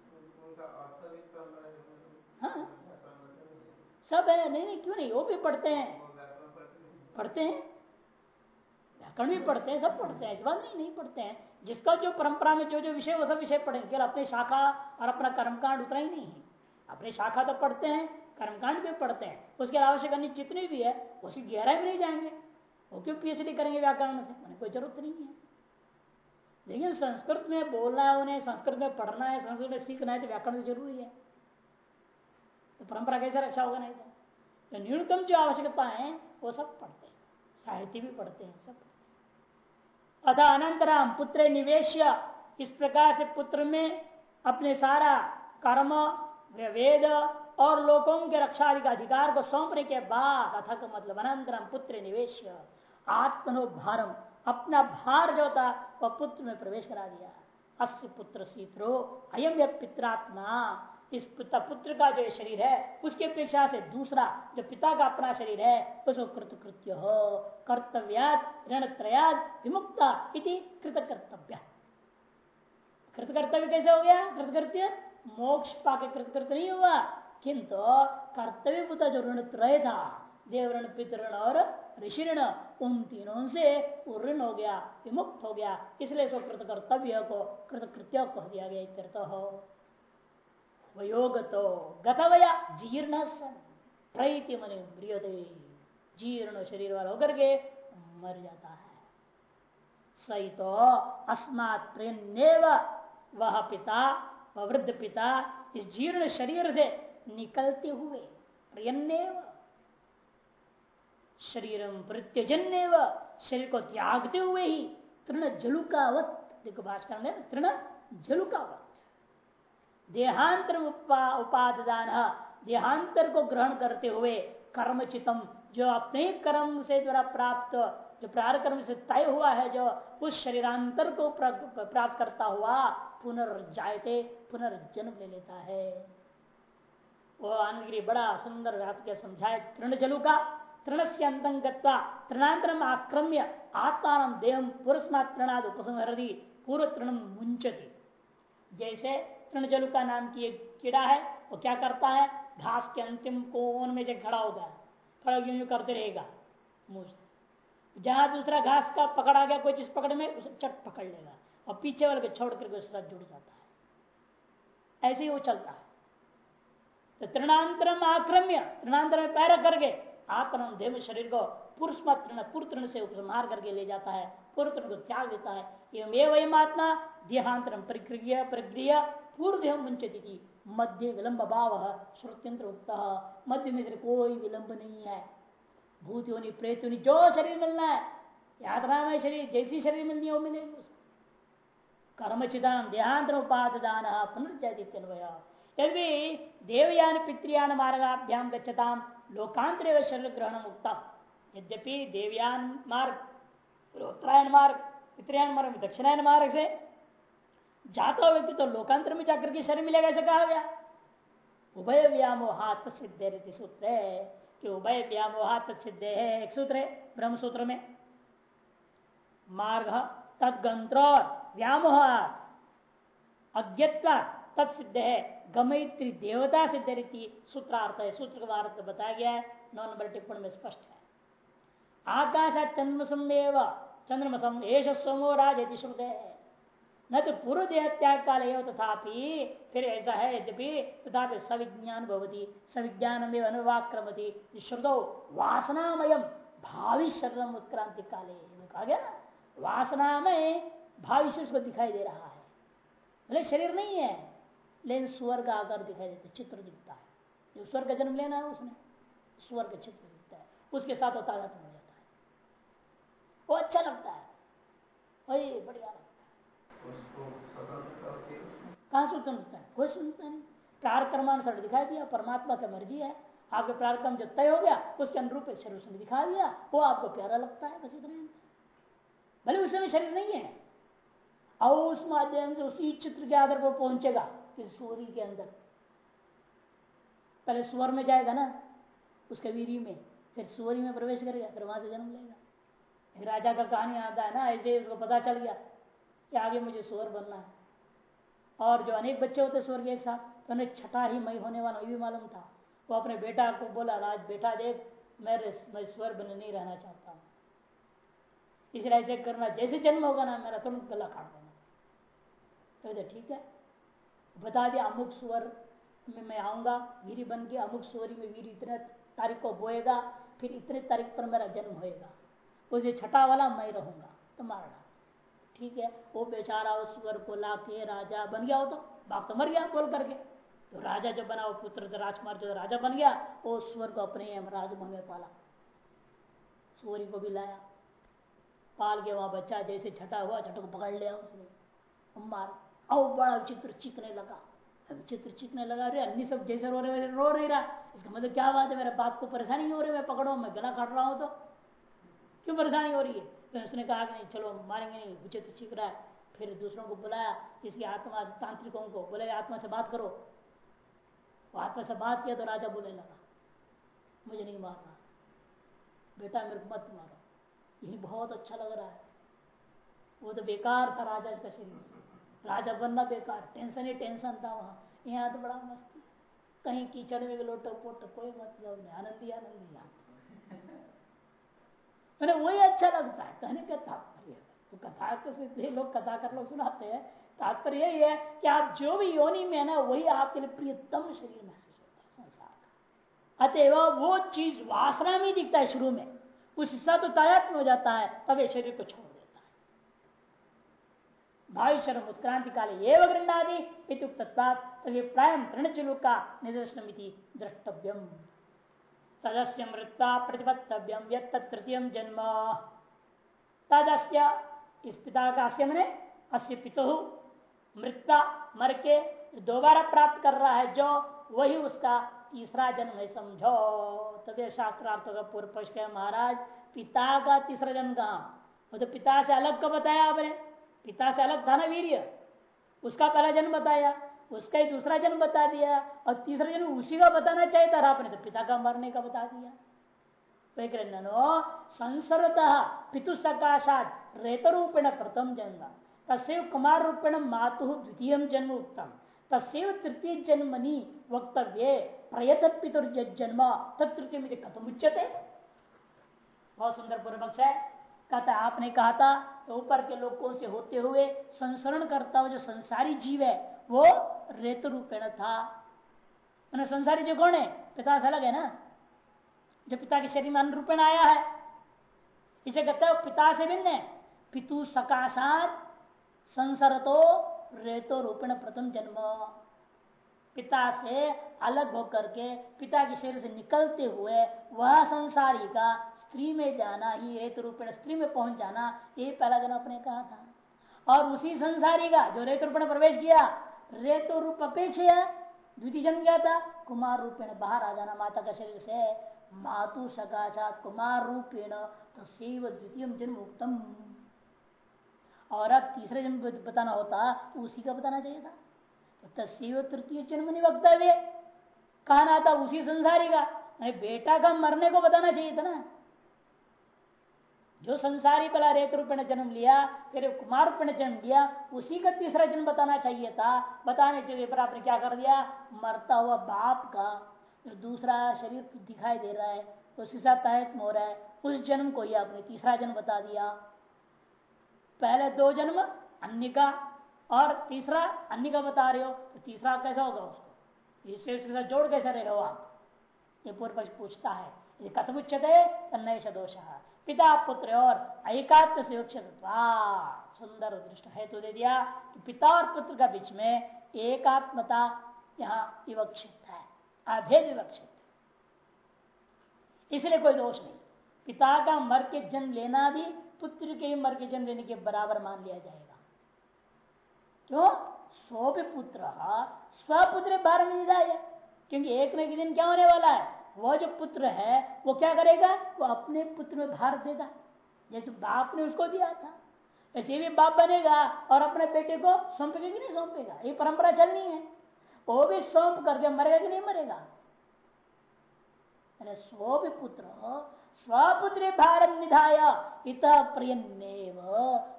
हाँ सब है नहीं नहीं क्यों नहीं वो भी पढ़ते हैं। पढ़ते हैं। व्याकरण भी पढ़ते हैं सब पढ़ते हैं। इस बात नहीं नहीं पढ़ते हैं। जिसका जो परंपरा में जो जो विषय वो सब विषय पढ़ेंगे। अपनी शाखा और अपना कर्मकांड उतना ही नहीं है। अपनी शाखा तो पढ़ते हैं कर्मकांड भी पढ़ते हैं। उसके आवश्यक अन्य जितनी भी है उसकी गहराई में नहीं जाएँगे। वो क्यों पीएचडी करेंगे व्याकरण से? उन्हें कोई ज़रूरत नहीं है। लेकिन संस्कृत में बोलना है, उन्हें संस्कृत में पढ़ना है, संस्कृत में सीखना है तो व्याकरण तो ज़रूरी है। तो परंपरा कैसे रक्षा होगा नहीं तो? न्यूनतम जो आवश्यकता है, वो सब पढ़ते हैं। साहित्य भी पढ़ते हैं, सब अतः अनंतराम पुत्र निवेश इस प्रकार से पुत्र में अपने सारा कर्म वेद और लोगों के रक्षा का अधिकार को सौंपने के बाद अथक मतलब अनंतरम पुत्र निवेश आत्मनो भारम अपना भार जो था, वह पुत्र में प्रवेश करा दिया। अस्य पुत्र सीत्रो, अयम यह पित्रात्मा। इस पिता पुत्र का जो शरीर है, उसके अपेक्षा से दूसरा जो पिता का अपना शरीर है, उसको कृतकृत्य हो, कर्तव्यात ऋण त्रयाद विमुक्ता इति कृत कर्तव्य कृत कर्तव्य कैसे हो गया? कृतकृत्य मोक्ष पाके कृतकृत्य नहीं हुआ। किंतु कर्तव्य जो ऋण त्रय था देवऋण पितृण और ऋषि ऋण उन तीनों से ऋण हो गया, विमुक्त हो गया। इसलिए इसको कृत कर्तव्य को, कृतकृत्य कह दिया गया इत्यर्थ हो। वयोग तो गतवया जीर्ण सन प्रति मन जीर्ण शरीर वाला होकर के मर जाता है। सही तो अस्मात वह पिता, वह वृद्ध पिता, इस जीर्ण शरीर से निकलते हुए प्रियन्नेव शरीरम शरीर को त्यागते हुए ही तृण जलुकावत देखो भाषकर में तृण जलुकावत। देहांतर उपा, उपादान देहांतर को ग्रहण करते हुए कर्मचितम जो अपने कर्म से द्वारा प्राप्त जो प्रार कर्म से तय हुआ है जो उस शरीरांतर को प्राप्त करता हुआ पुनर्जायते पुनर्जन्म ले लेता है। वो आनंद बड़ा सुंदर व्याप्त समझाए तृण जलू का तृण से अंतम तृणांतरम आक्रम्य आत्मा देहम पुरुषमा तृणाद उपसंहरदी पूर्व तृण मुंचती जैसे तृणजलु का नाम की एक कीड़ा है, वो क्या करता है? घास के अंतिम कोन में जब खड़ा होगा खड़ा यूँ यूँ करते रहेगा मुँह जहाँ दूसरा घास का पकड़ा गया, कोई चीज़ पकड़ में, उसे चट पकड़ लेगा, और पीछे वाले को छोड़ करके उसके साथ जुड़ जाता है। ऐसे ही वो चलता है। तो तृणांतरम आक्रम्य तृणांतर में पैर करके आत्म देव शरीर को पुरुष तृण पुर से उपसंहार करके ले जाता है पूर्व को त्याग देता है। एवं एवं आत्मा देहांतरम प्रक्रिया प्रक्रिया, पूर्व मुंचती मध्य विलंब भाव श्रुत्यंत्र उक्त, मध्य में से कोई विलंब नहीं है। भूत योनि प्रेत योनि जो शरीर मिलना है यात्रा में शरीर, जैसी शरीर मिलनी है, वो मिलेगी कर्मचिदान देहांतर उपादान पुनर्जय यदि देवयान पितृयान मार्गाभ्याम गच्छताम लोकांतर शरीर ग्रहण मुक्त यद्यपि देवयान मार्ग उत्तरायण मार्ग पितृयान मार्ग, दक्षिणायन मार्ग से जाता व्यक्ति तो लोकांतर में जाकर के शरीर मिलेगा ऐसा कहा गया उभय व्यामोहात सिद्ध सूत्र है कि उभय व्यामोहात सिद्ध है एक सूत्र है ब्रह्म सूत्र में मार्ग तदगंत्र व्यामोह अज्ञत्वा तत्सिद्ध है। गमयत्री देवता सिद्ध रीति सूत्रार्थ है। सूत्र का अर्थ बताया गया है। नौ नंबर टिप्पणी में स्पष्ट है। आकाश चंद्रमसम चंद्रमसम एश सोमो राज श्रुत। है न तो पूर्व देह त्याग काल एवं तथापि फिर ऐसा है। यद्यपि तथापि सविज्ञान भवती। सविज्ञान में अनुवाक्रमती। श्रुतो वासनामय भावी शरण उत्क्रांति काले कहा गया वासना में भावी उसको दिखाई दे रहा है। बोले शरीर नहीं है। लेकिन स्वर का आकार दिखाई देता चित्र दिखता है। जो स्वर का जन्म लेना है उसने स्वर का चित्र दिखता है। उसके साथ वो तादात्म हो जाता है। वो अच्छा लगता है। वही बढ़िया लगता है। कहा सुनता है? कोई सुनता नहीं। प्रार कर्मानुसार दिखाई दिया परमात्मा का मर्ज़ी है। आपके प्रारक्रम जो तय हो गया उसके अनुरूप शरीर उसने दिखा दिया वो आपको प्यारा लगता है बस इतना भले उस समय शरीर नहीं है। और उस माध्यम से उसी चित्र के आधार पर पहुंचेगा। कि सूर्य के अंदर। पहले स्वर में जाएगा ना, उसके वीरी में, फिर सूर्य में प्रवेश करेगा, फिर वहाँ से जन्म लेगा। राजा का कहानी आता है ना, ऐसे उसको पता चल गया कि आगे मुझे स्वर बनना है। और जो अनेक बच्चे होते स्वर के एक साथ तो उन्हें छठा ही मई होने वाला ये भी मालूम था। वो अपने बेटा को बोला, राज बेटा, देख, मैं मैं स्वर बन नहीं रहना चाहता हूँ। इसलिए ऐसे करना, जैसे जन्म होगा ना, मेरा तुरंत गला काट देना। तो ठीक है बता दिया अमुक स्वर में मैं आऊँगा वीरी बन के अमुक स्वरी में वीर इतने तारीख को बोएगा, फिर इतने तारीख पर मेरा जन्म होएगा। उसे छठा वाला मैं रहूँगा तो मारना ठीक है, वो बेचारा उस स्वर को ला के राजा बन गया हो तो बाप तो मर गया बोल करके। तो राजा जो बना, वो पुत्र राजकुमार जो राजा बन गया, वो स्वर को अपने राजमहल में पाला। स्वरी को भी लाया। पाल के वहाँ बच्चा जैसे छठा हुआ छठो को पकड़ लिया उसने। मार। और बड़ा चित्र चीखने लगा। चित्र चीखने लगा, अरे अन्य सब जैसे रो रहे, रो नहीं रहा। इसका मतलब क्या बात है? मेरे बाप को परेशानी हो रही है, मैं पकड़ो, मैं गला काट रहा हूँ तो। क्यों परेशानी हो रही है? फिर उसने कहा कि नहीं, चलो मारेंगे नहीं, विचित्र चीख रहा है। फिर दूसरों को बुलाया किसी आत्मा से, तांत्रिकों को, बोले आत्मा से बात करो। वो आत्मा से बात किया तो राजा बोलने लगा, मुझे नहीं मारना। बेटा, मेरे को मत मारो। यही बहुत अच्छा लग रहा है। वो तो बेकार था राजा का शरीर। राजा बनना बेकार, टेंशन ही टेंशन था वहाँ। यहाँ तो बड़ा मस्ती कहीं कीचड़ में लोटो पोटो, कोई मतलब नहीं, आनंद ही आनंद ही मैंने वही अच्छा लगता है, कहने का तात्पर्य तो कथा तो लोग कथा कर लोग सुनाते हैं। तात्पर्य यही है कि आप जो भी योनि में ना, वही आपके लिए प्रियतम शरीर महसूस होता है, संसार का। अतएव वो चीज़ वासना में दिखता है शुरू में। उस तो तायात्म हो जाता है, तब ये शरीर को छोड़। शर्म उत्क्रांति काले एवं गृहणादि तब ये प्रायम प्रणचलु का निदर्शन द्रष्टव्यम। तदस्य मृत्ता प्रतिपत्तव्यम यृतीय जन्म। तदस्य इस पिता का अस्य मैंने अस्य पितु मृत्ता मर के दोबारा प्राप्त कर रहा है जो वही उसका तीसरा जन्म है समझो। तदे शास्त्रार्थ का पूर्व पक्ष महाराज, पिता का तीसरा जन्म कहा? तो पिता से अलग का बताया आपने। पिता से अलग था ना वीर उसका पहला जन्म बताया, उसका ही दूसरा जन्म बता दिया, और तीसरा जन्म उसी का बताना चाहिए था, आपने तो पिता का मरने का बता दिया। पितु सकाशात रेतरूपेण प्रथम जन्म तस्व कुमार रूपेण मातु द्वितीय जन्म उत्तम तस्व तृतीय जन्मनि वक्तव्य प्रयत पितुर्जन्म तत्तृतीय कथम उच्चते बहुत सुंदर पूर्व है। कहता आपने कहा था ऊपर के लोगों से होते हुए संसरण करता हुआ जो संसारी जीव है, वो रेत रूपेण था। संसारी जो कौन है? पिता से अलग है ना? जो पिता के शरीर में अन्न आया है। इसे कहते हैं पिता से भिन्न है। पितु सकाशात संसरतो रेतो रूपेण प्रथम जन्म। पिता से अलग होकर के पिता के शरीर से निकलते हुए वह संसारी का स्त्री में जाना ही रेत रूपेण स्त्री में पहुँच जाना, ये पहला जन्म अपने कहा था। और उसी संसारी का जो रेत रूपेण प्रवेश किया, रेतो रूप अपेक्षा द्वितीय जन्म क्या था? कुमार रूपेण बाहर आ जाना माता का शरीर से। मातु सकाशात कुमार रूपेण तस्व द्वितीय जन्म उत्तम और अब तीसरे जन्म बताना होता तो उसी का बताना चाहिए था। तो तस्व तृतीय जन्म नहीं वक्तव्य कहना था उसी संसारी का। बेटा का मरने को बताना चाहिए था ना। जो संसारी पहला रेत रूप ने जन्म लिया, फिर कुमार रूप ने जन्म लिया, उसी का तीसरा जन्म बताना चाहिए था। बताने के लिए आपने क्या कर दिया? मरता हुआ बाप का जो दूसरा शरीर दिखाई दे रहा है उसके साथ तहत हो रहा है। उस जन्म को ही आपने तीसरा जन्म बता दिया। पहले दो जन्म, अन्य का, और तीसरा, अन्य का बता रहे हो तो तीसरा कैसा होगा उसको? इससे उसके साथ जोड़ कैसे रहे हो आप? ये पूर्व पक्ष पूछता है। कथम उच्चते तन्नय दोष पिता पुत्र और एकात्म से सुंदर दृष्ट है तो दे दिया कि पिता और पुत्र का बीच में एकात्मता यहाँ विवक्षित है अभेद विवक्षित इसलिए कोई दोष नहीं पिता का मर के जन्म लेना भी पुत्र के मर के जन्म लेने के बराबर मान लिया जाएगा क्यों सो भी पुत्र स्वपुत्र बारह में क्योंकि एक न एक दिन क्या होने वाला है वह जो पुत्र है, वो क्या करेगा? वो अपने पुत्र में भार देगा। जैसे बाप ने उसको दिया था। ऐसे भी बाप बनेगा और अपने बेटे को सौंपेगा कि नहीं सौंपेगा? ये परंपरा चलनी है। वो भी सौंप करके मरेगा कि नहीं मरेगा? स्व भी पुत्र स्वपुत्र भारत निधाया, इत प्रिय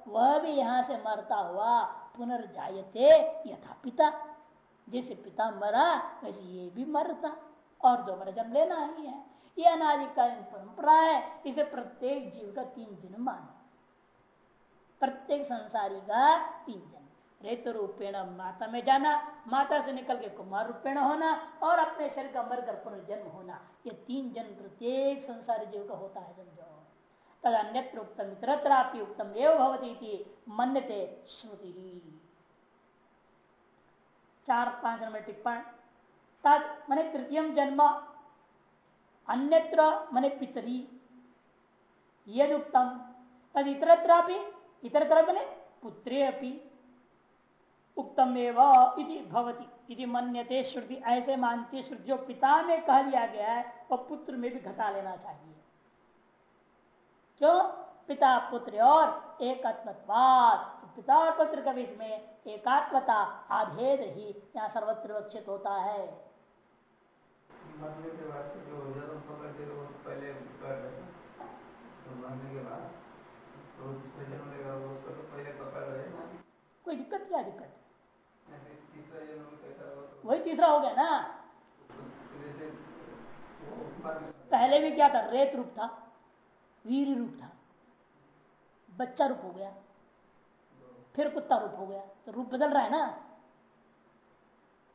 वह भी यहाँ से मरता हुआ पुनर्जायते यथा पिता। जैसे पिता मरा, वैसे ये भी मरता। और दोबारा जन्म लेना ही है, ये अनाधिकालीन परंपरा है, इसे प्रत्येक जीव का तीन जन्म मान। प्रत्येक संसारी का तीन जन्म। रेत रूपेण माता में जाना, माता से निकल के कुमार रूपेण होना और अपने शरीर का मरकर पुनर्जन्म होना। ये तीन जन्म प्रत्येक संसारी जीव का होता है, समझो। तद अन्यत्र उत्तम इतरत्रापि उत्तम एवं भवती मन्यते श्रुति। चार पाँच नंबर टिप्पण। मने तृतीय जन्म, अन्यत्र मने पितरी यद उत्तम तद इतरत्र इतरत्र मने पुत्रे अपि उत्तम भवती। इति मन्यते श्रुति, ऐसे मानती श्रुति जो पिता में कह दिया गया है वह पुत्र में भी घटा लेना चाहिए। क्यों? पिता, पुत्र और एकात्मत्वाद पिता और पुत्र के बीच में एकात्मता, आभेद ही यहाँ सर्वत्र विक्षित होता है। मरने के बाद जो जन्म पकड़ते वो पहले कर रहे तो मरने के बाद तो जन्म लेगा वो उसको तो पहले पकड़ रहे ना कोई दिक्कत क्या दिक्कत? तीसरा जन्म तो वही तीसरा हो गया ना? पहले भी क्या था? रेत रूप था वीर रूप था। बच्चा रूप हो गया फिर कुत्ता रूप हो गया। तो रूप बदल रहा है ना?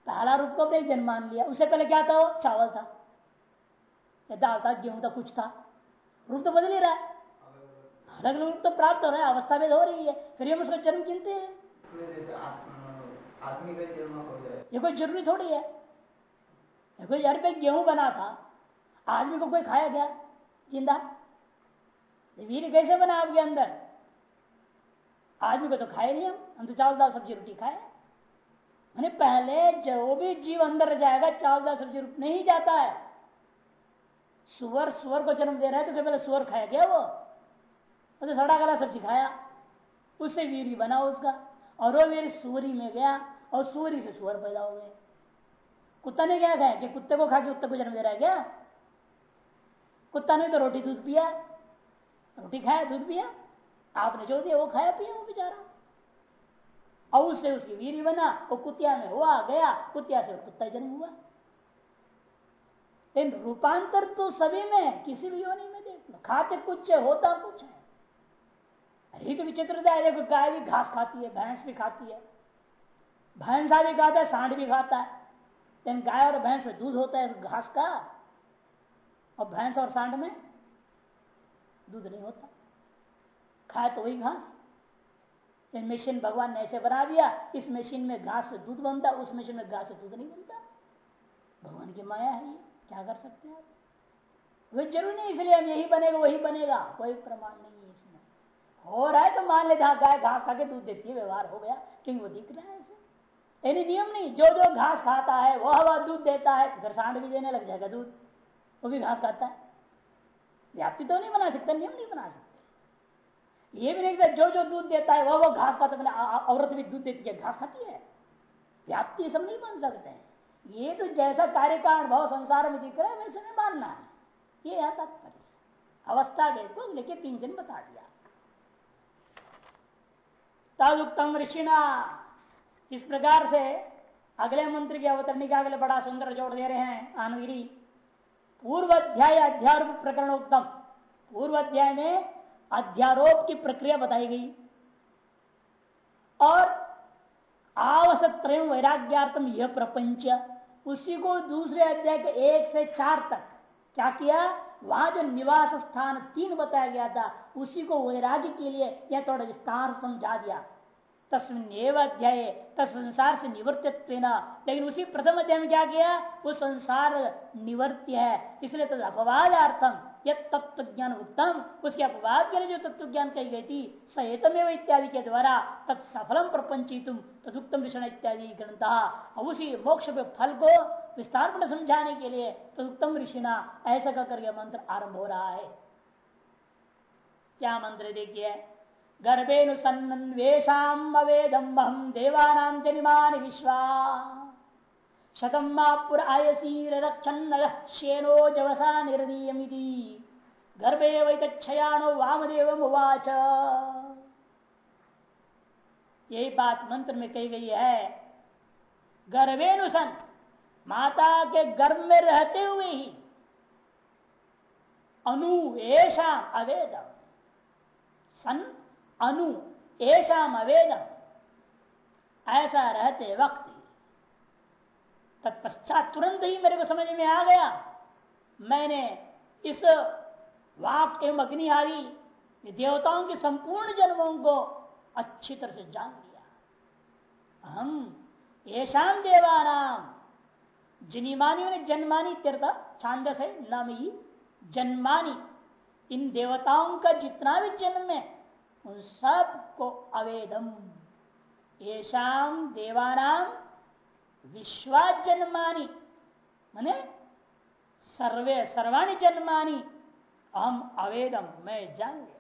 पहला रूप को अपने जन्म मान लिया। उससे पहले क्या था वो? चावल था। या दाल था, गेहूँ था, कुछ था। रूप तो बदल ही रहा है। अलग अलग रूप तो प्राप्त हो रहा है, अवस्था में हो रही है। फिर हम उसका जन्म गिनते हैं। ये कोई ज़रूरी थोड़ी है। कोई यार पे गेहूँ बना था, आदमी को कोई खाया गया ज़िंदा? वीर कैसे बना आपके अंदर? आदमी को तो खाए नहीं हम। हम तो चावल, दाल, सब्ज़ी, रोटी खाए। मैंने पहले जो भी जीव अंदर जाएगा, चावल सब्ज़ी रूप नहीं जाता है। सुअर सुअर को जन्म दे रहा है तो पहले सुअर खाया गया वो। तो सड़ा गला सब्ज़ी खाया। उससे वीर बना उसका। और वो वीर सूरी में गया, और सूरी से सुअर पैदा हो गए। कुत्ता ने क्या खाया? कि कुत्ते को खा के कुत्ते को जन्म दे रहा है क्या? कुत्ता ने तो रोटी दूध पिया। रोटी खाया, दूध पिया। आपने जो दिया, वो खाया, पिया वो बेचारा। और उससे उसकी वीर बना, वो कुतिया में हुआ, गया, कुतिया से कुत्ता जन्म हुआ। लेकिन रूपांतर तो सभी में किसी भी योनि में देख लो। खाते कुछ है, होता कुछ है। हित विचित्रता है देखो गाय भी घास खाती है, भैंस भी खाती है। भैंसा भी खाता है, सांड भी खाता है। लेकिन गाय और भैंस में दूध होता है घास का। और भैंस और सांड में दूध नहीं होता। खाए तो वही घास। मशीन भगवान ने ऐसे बना दिया, इस मशीन में घास से दूध बनता, उस मशीन में घास से दूध नहीं बनता। भगवान की माया है, क्या कर सकते हैं आप? वे ज़रूर नहीं, इसलिए हम यही बनेगा, वही बनेगा, कोई प्रमाण नहीं है इसमें। हो रहा है तो मान लेते गाय घास खा के दूध देती है, व्यवहार हो गया क्योंकि वो दिख रहा है ऐसे। यानी नियम नहीं, जो जो घास खाता है, वह हवा दूध देता है, घर सांड भी देने लग जाएगा दूध, वो भी घास खाता है। व्याप्ति तो नहीं बना सकता, नियम नहीं बना सकते। ये भी नहीं जो जो दूध देता है, वह वो घास खाता औरत भी दूध देती है, घास खाती है। व्याप्ति सब नहीं बन सकते हैं। ये तो जैसा कार्य का अनुभव संसार में दिख रहा है, वैसे नहीं मानना है। ये आता अवस्था देखो लेके तीन जन बता दिया। तदुक्तम ऋषिणा, इस प्रकार से अगले मंत्र के की अवतरणिका अगले बड़ा सुंदर जोड़ दे रहे हैं, आनगिरी। पूर्व अध्याय अध्यारोप प्रकरण उत्तम पूर्व अध्याय में अध्यारोप की प्रक्रिया बताई गई। और आवश्यक वैराग्यार्थम यह प्रपंच, उसी को दूसरे अध्याय के एक से चार तक क्या किया? वहाँ जो निवास स्थान तीन बताया गया था, उसी को वैराग्य के लिए यह थोड़ा विस्तार समझा दिया। तस्मिन अध्याय संसार से निवर्तित्व लेकिन उसी प्रथम अध्याय में क्या किया? वो संसार निवर्त्य है, इसलिए तद अपवादार्थम यह तत्व ज्ञान उत्तम उसके अपवाद के लिए जो तत्व ज्ञान कही गई थी, सहितमेव इत्यादि के द्वारा तत्सफलम प्रपंचित तदुक्तम ऋषण इत्यादि ग्रंथ। उसी मोक्ष के फल को विस्तार पर समझाने के लिए तदुक्तम ऋषिना ऐसा कहकर यह मंत्र आरंभ हो रहा है। क्या मंत्र देखिए? गर्भेनु सन्वेशाम अवेदम हम देवानाम शतम मापुर आयसीर शेनो जवसा गर्भे वैतक्षयाणो वामदेव उवाच। यही बात मंत्र में कही गई है गर्भेनुसन माता के गर्भ में रहते हुए ही, अनु ऐसा अवेदम। सन, अनु ऐसा अवेदम। ऐसा रहते वक्त तत्पश्चात तुरंत ही मेरे को समझ में आ गया। मैंने इस वाक एवं अग्नि आदि देवताओं के संपूर्ण जन्मों को अच्छी तरह से जान लिया। हम येषाम देवानाम जनिमानी मैंने जन्मानी तीर्थ छांद है, नमी जन्मानी। इन देवताओं का जितना भी जन्म है, उन सबको अवेदम। येषाम देवानाम विश्वा जन्मानी मने? सर्वे, सर्वाणी जन्मानी। अहम अवेदम मैं जान गया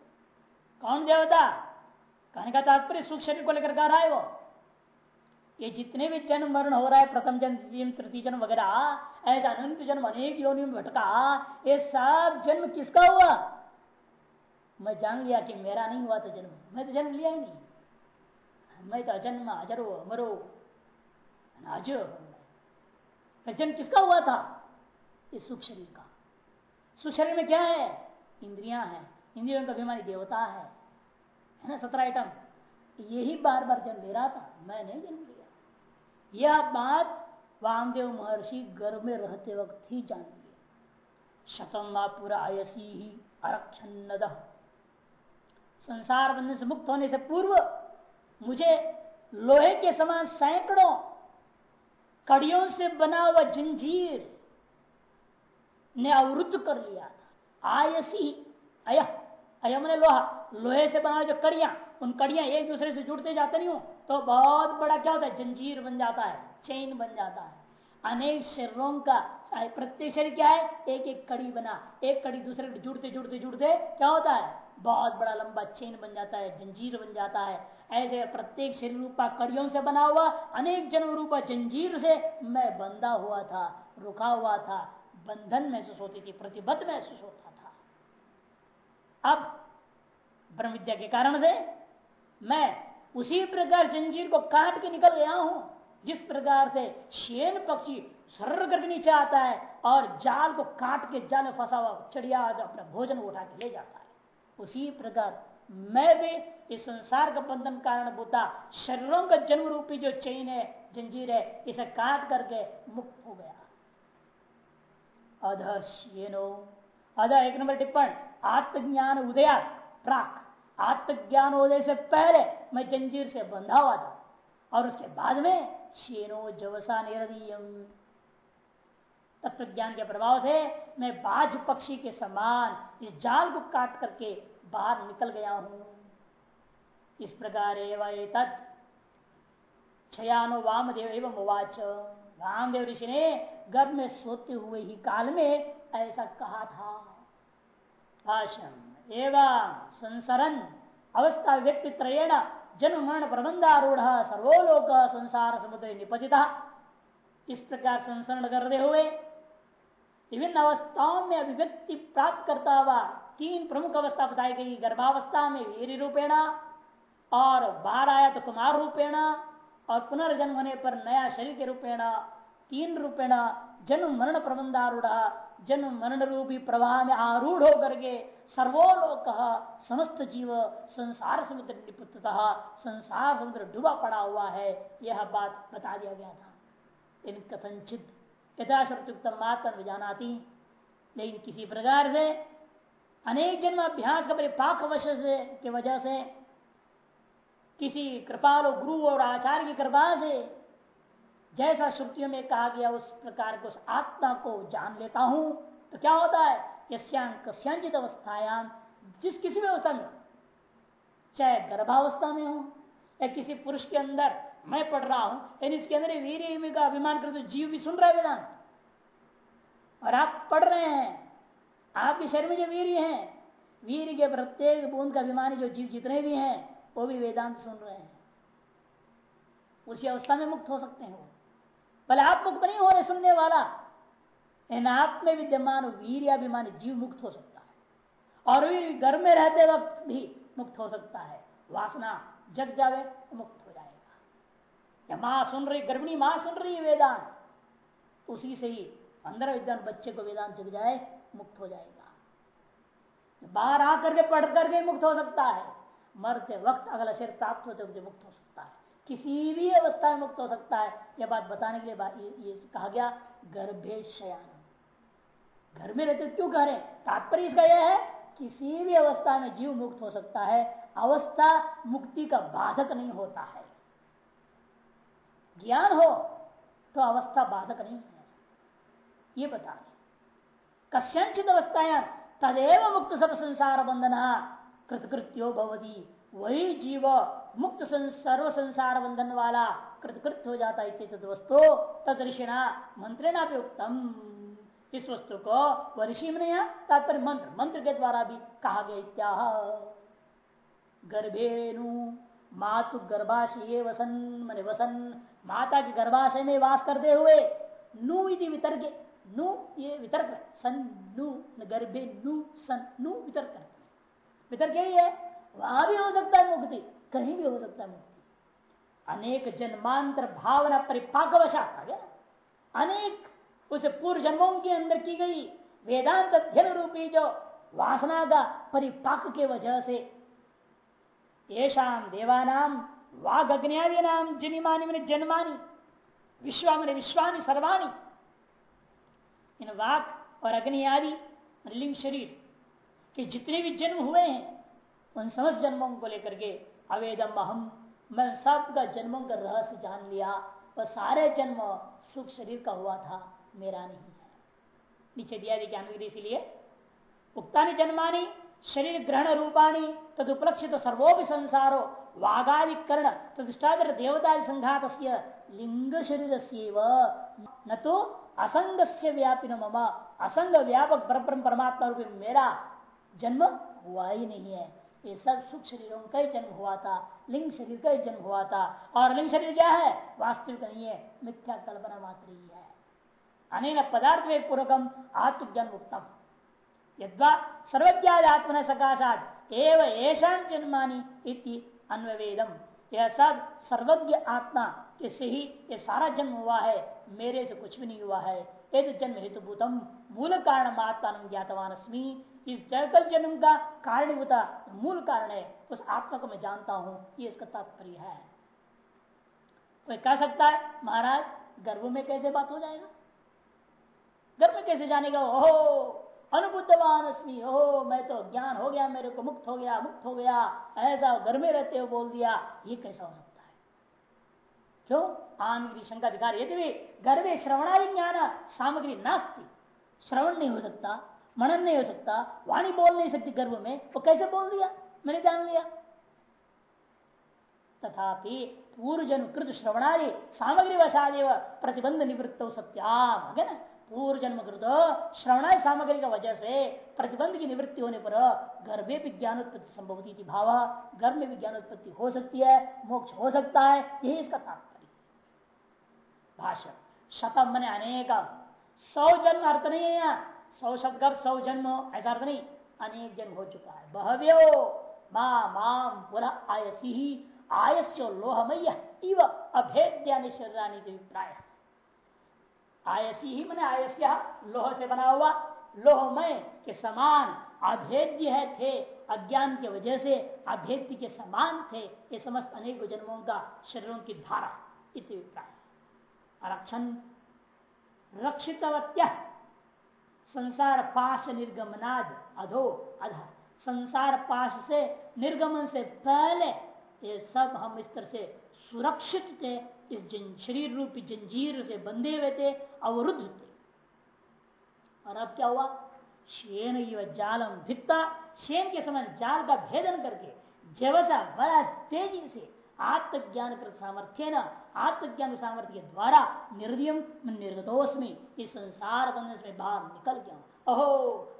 कौन देवता? कहने का तात्पर्य सुख शरीर को लेकर कह रहा है वो। ये जितने भी जन्म मरण हो रहा है, प्रथम जन्म, द्वितीय तृतीय जन्म वगैरह, ऐसा अनंत जन्म, अनेक योनि में भटका, ये सब जन्म किसका हुआ? मैं जान लिया कि मेरा नहीं हुआ था जन्म। मैं तो जन्म लिया ही नहीं। मैं तो अजन्म, अजरो मरो आज जन्म किसका हुआ था? इस सुख शरीर का। सुख शरीर में क्या है? इंद्रियाँ हैं। इंद्रियों का अभिमानी देवता है। है ना सत्रह आइटम यही बार बार जन्म ले रहा था। मैं नहीं जन्म लिया। यह बात वामदेव महर्षि गर्भ में रहते वक्त ही जान लिया शतम पूरा आयसी ही आरक्षण संसार बंधन से मुक्त होने से पूर्व मुझे लोहे के समान सैकड़ों कड़ियों से बना हुआ जंजीर ने अवरुद्ध कर लिया था। आयसी अय अयम ने लोहा, लोहे से बना हुआ जो कड़िया, उन कड़िया एक दूसरे से जुड़ते जाते नहीं हो तो बहुत बड़ा क्या होता है? जंजीर बन जाता है, चेन बन जाता है। अनेक शरीरों का प्रत्येक शरीर क्या है? एक एक कड़ी बना, एक कड़ी दूसरे जुड़ते जुड़ते जुड़ते, क्या होता है? बहुत बड़ा लंबा चेन बन जाता है, जंजीर बन जाता है। ऐसे प्रत्येक शरीर रूपा कड़ियों से बना हुआ, अनेक जन्म रूपा जंजीर से मैं बंधा हुआ था, रुका हुआ था, बंधन महसूस होती थी, प्रतिबद्ध महसूस होता था। अब ब्रह्म विद्या के कारण से मैं उसी प्रकार जंजीर को काट के निकल गया हूँ, जिस प्रकार से शेन पक्षी सर करके नीचे आता है और जाल को काट के जाल में फंसा हुआ चढ़िया अपना भोजन उठा के ले जाता है। उसी प्रकार मैं भी इस संसार का बंधन कारण भूता शरीरों का जन्म रूपी जो चैन है, जंजीर है, इसे काट करके मुक्त हो गया। अधो अध एक नंबर टिप्पण। आत्मज्ञान उदया प्राक। आत्मज्ञान उदय से पहले मैं जंजीर से बंधा हुआ था। और उसके बाद में शेनो जवसा निरदीयम। तत्व ज्ञान के प्रभाव से मैं बाज पक्षी के समान इस जाल को काट करके बाहर निकल गया हूँ। इस प्रकार छयानो वामदेव एवं उवाच। वामदेव ऋषि ने गर्भ में सोते हुए ही काल में ऐसा कहा था। भाषण एवं संसरन अवस्था व्यक्ति त्रयण जन्म मरण प्रबंधारूढ़ सर्वोलोक संसार समुद्र निपतिता। इस प्रकार संसरण करते हुए विभिन्न अवस्थाओं में अभिव्यक्ति प्राप्त करता हुआ तीन प्रमुख अवस्था बताई गई। गर्भावस्था में वीर रूपेण और बाहर आया तो कुमार रूपेण और पुनर्जन्म होने पर नया शरीर के रूपेण, तीन रूपेण जन्म मरण प्रबंधारूढ़ जन्म मरण रूपी प्रवाह में आरूढ़ होकर के सर्वोलोक समस्त जीव संसार समुद्र निपुतः संसार समुद्र डूबा पड़ा हुआ है। यह बात बता दिया गया था। इन कथनचित यथाशक्ति मातन जानाती। लेकिन किसी प्रकार से अनेक जन्म अभ्यास का परिपाक वश से, की वजह से, किसी कृपालु गुरु और आचार्य की कृपा से, जैसा श्रुतियों में कहा गया, उस प्रकार के उस आत्मा को जान लेता हूँ तो क्या होता है? यश्यांक अवस्थायाम जिस किसी भी अवस्था में चाहे गर्भावस्था में हो, या किसी पुरुष के अंदर मैं पढ़ रहा हूँ यानी इसके अंदर वीर का अभिमान करते जीव भी सुन रहा है वेदांत। और आप पढ़ रहे हैं आपके शरीर में जो वीर है वीर के प्रत्येक बूंद का अभिमानी जो जीव जितने भी हैं, वो भी वेदांत सुन रहे हैं। उसी अवस्था में मुक्त हो सकते हैं वो। भले आप मुक्त नहीं हो रहे सुनने वाला इन आप में विद्यमान वीर अभिमानी जीव मुक्त हो सकता है। और वीर घर में रहते वक्त भी मुक्त हो सकता है। वासना जग जावे तो मुक्त हो जाएगा। या माँ सुन रही, गर्भिणी माँ सुन रही है वेदांत, उसी से ही अंदर विद्वान बच्चे को वेदांत जग जाए मुक्त हो जाएगा। बाहर आकर के पढ़ करके मुक्त हो सकता है। मरते वक्त अगला शरीर प्राप्त होते हुए मुक्त हो सकता है। किसी भी अवस्था में मुक्त हो सकता है। यह बात बताने के लिए ये, ये कहा गया गर्भे शयान। घर में रहते क्यों कह रहे तात्पर्य इसका यह है किसी भी अवस्था में जीव मुक्त हो सकता है। अवस्था मुक्ति का बाधक नहीं होता है। ज्ञान हो तो अवस्था बाधक नहीं है। ये बता दें कश्यंचित अवस्थाएँ तदेव मुक्त सर्व संसार बंधना कृतकृत्यो भवती। वही जीव मुक्त सर्व संसार बंधन वाला कृतकृत हो जाता है वस्तु। तदृषिणा मंत्रेणा भी उत्तम इस वस्तु को वह ऋषि में तात्पर्य मंत्र मंत्र के द्वारा भी कहा गया इत्या गर्भेनु मातु गर्भाशय वसन, मन वसन। माता के गर्भाशय में वास करते हुए नु इति वितर्क नु, ये वितर्क सन, नु गर्भे, नु, सन, नु, वितर्क वितर्क यही है, वहाँ भी हो सकता है मुक्ति, कहीं भी हो सकता है मुक्ति। अनेक जन्मांतर भावना परिपाकवशात अनेक, उस पूर्व जन्मों के अंदर की गई वेदांत अध्ययन रूपी जो वासना का परिपाक के वजह से ये शाम देवानाम वाघ अग्नियादि नाम जनिमानी मैंने जन्मानी, विश्वामने विश्वानी सर्वाणी इन वाक और अग्नि आदि लिंग शरीर के जितने भी जन्म हुए हैं, उन समस्त जन्मों को लेकर के अवेदम अहम, मैं सबका जन्मों का रहस्य जान लिया। वह सारे जन्म सुख शरीर का हुआ था, मेरा नहीं है। नीचे दिया ज्ञान इसीलिए, उक्तानी जन्मानी, शरीर ग्रहण रूपाणी, तदुपलक्षित सर्वोपि संसारो वाघादिकरण तदिष्टादर देवता संघात लिंग शरीर से न तो असंग से व्यापी असंग व्यापक परमात्मा रूपी मेरा जन्म हुआ ही नहीं है। ये सब सुख शरीरों का ही जन्म हुआ था, लिंग शरीर का ही जन्म हुआ था। और लिंग शरीर क्या है? वास्तविक नहीं है, मिथ्या कल्पना मात्र ही है। अनेक पदार्थ में पूर्वकम आत्मज्ञान उत्तम यद्वा सर्वज्ञात्मन सकाशात, एव ऐसा जन्मानी इति अन्वेदम यह सब सर्वज्ञ आत्मा के से ही ये सारा जन्म हुआ है, मेरे से कुछ भी नहीं हुआ है। यदि जन्म हेतुभूतम मूल कारण आत्मा ज्ञातवान अस्मी, इस जगत जन्म का कारणभूता मूल कारण है, उस आत्मा को मैं जानता हूँ, ये इसका तात्पर्य है। कोई कह सकता है, महाराज, गर्भ में कैसे बात हो जाएगा? गर्भ में कैसे जानेगा? ओहो, अनुबुद्धवान अस्मी, ओहो, मैं तो ज्ञान हो गया, मेरे को मुक्त हो गया, मुक्त हो गया, ऐसा घर में रहते हो बोल दिया, ये कैसा हो सकता क्यों? आनगिरी शंका रही है गर्भे श्रवणादि ज्ञान सामग्री नास्ती। श्रवण नहीं हो सकता, मनन नहीं हो सकता, वाणी बोल नहीं सकती गर्भ में, वो कैसे बोल दिया? मैंने जान लिया। तथापि पूर्व जन्म कृत श्रवणादि सामग्री वशादेव प्रतिबंध निवृत्त है ना? पूर्व जन्म कृत श्रवणादि सामग्री का वजह से प्रतिबंध की निवृत्ति होने पर गर्भे विज्ञान उत्पत्ति संभवती भाव, गर्भ में विज्ञान उत्पत्ति हो सकती है, मोक्ष हो सकता है, यही इसका तात्पर्य। भाषण। शतम मैंने अनेक सौ जन्म अर्थ नहीं है यहाँ। सौ शब्द सौ जन्म ऐसा अर्थ नहीं। अनेक जन्म हो चुका है। बहव्यो माम माम पुनः आयसी ही। आयस्य लोहमय इव अभेद्या शरीरानी अभिप्राय। आयसी ही मैंने आयस्य, लोह से बना हुआ। लोहमय के समान अभेद्य है, थे। अज्ञान के वजह से अभेद्य के समान थे। ये समस्त अनेक जन्मों का, शरीरों की धारा अभिप्राय। रक्षण रक्षितवत्य। संसार पाश निर्गमनाद अधो अध। संसार पाश से निर्गमन से पहले ये सब हम इस तरह से सुरक्षित थे इस जन, शरीर रूपी जंजीर से बंधे हुए थे अवरुद्ध थे। और अब क्या हुआ? शेन जालम भित्ता। शेन के समान जाल का भेदन करके जवसा बड़ा तेज़ी से आत्मज्ञान कर सामर्थ्य न आत्मज्ञान सामर्थ्य के द्वारा निर्दयम निर्गतोस्मी इस संसार बंधन से बाहर निकल गया अहो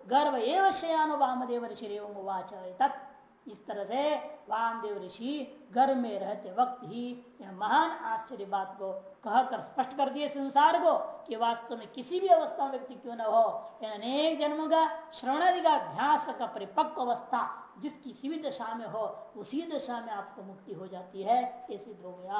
गर्भ एवं शयानु वामदेव ऋषि वाच तत् इस तरह से वामदेव ऋषि घर में रहते वक्त ही यह महान आश्चर्य बात को कहकर स्पष्ट कर दिए संसार को कि वास्तव में किसी भी अवस्था में व्यक्ति क्यों न हो। यह अनेक जन्मों का, श्रवणादि का, अभ्यास का परिपक्व अवस्था जिस किसी भी दशा में हो, उसी दशा में आपको मुक्ति हो जाती है। ये सिद्ध हो गया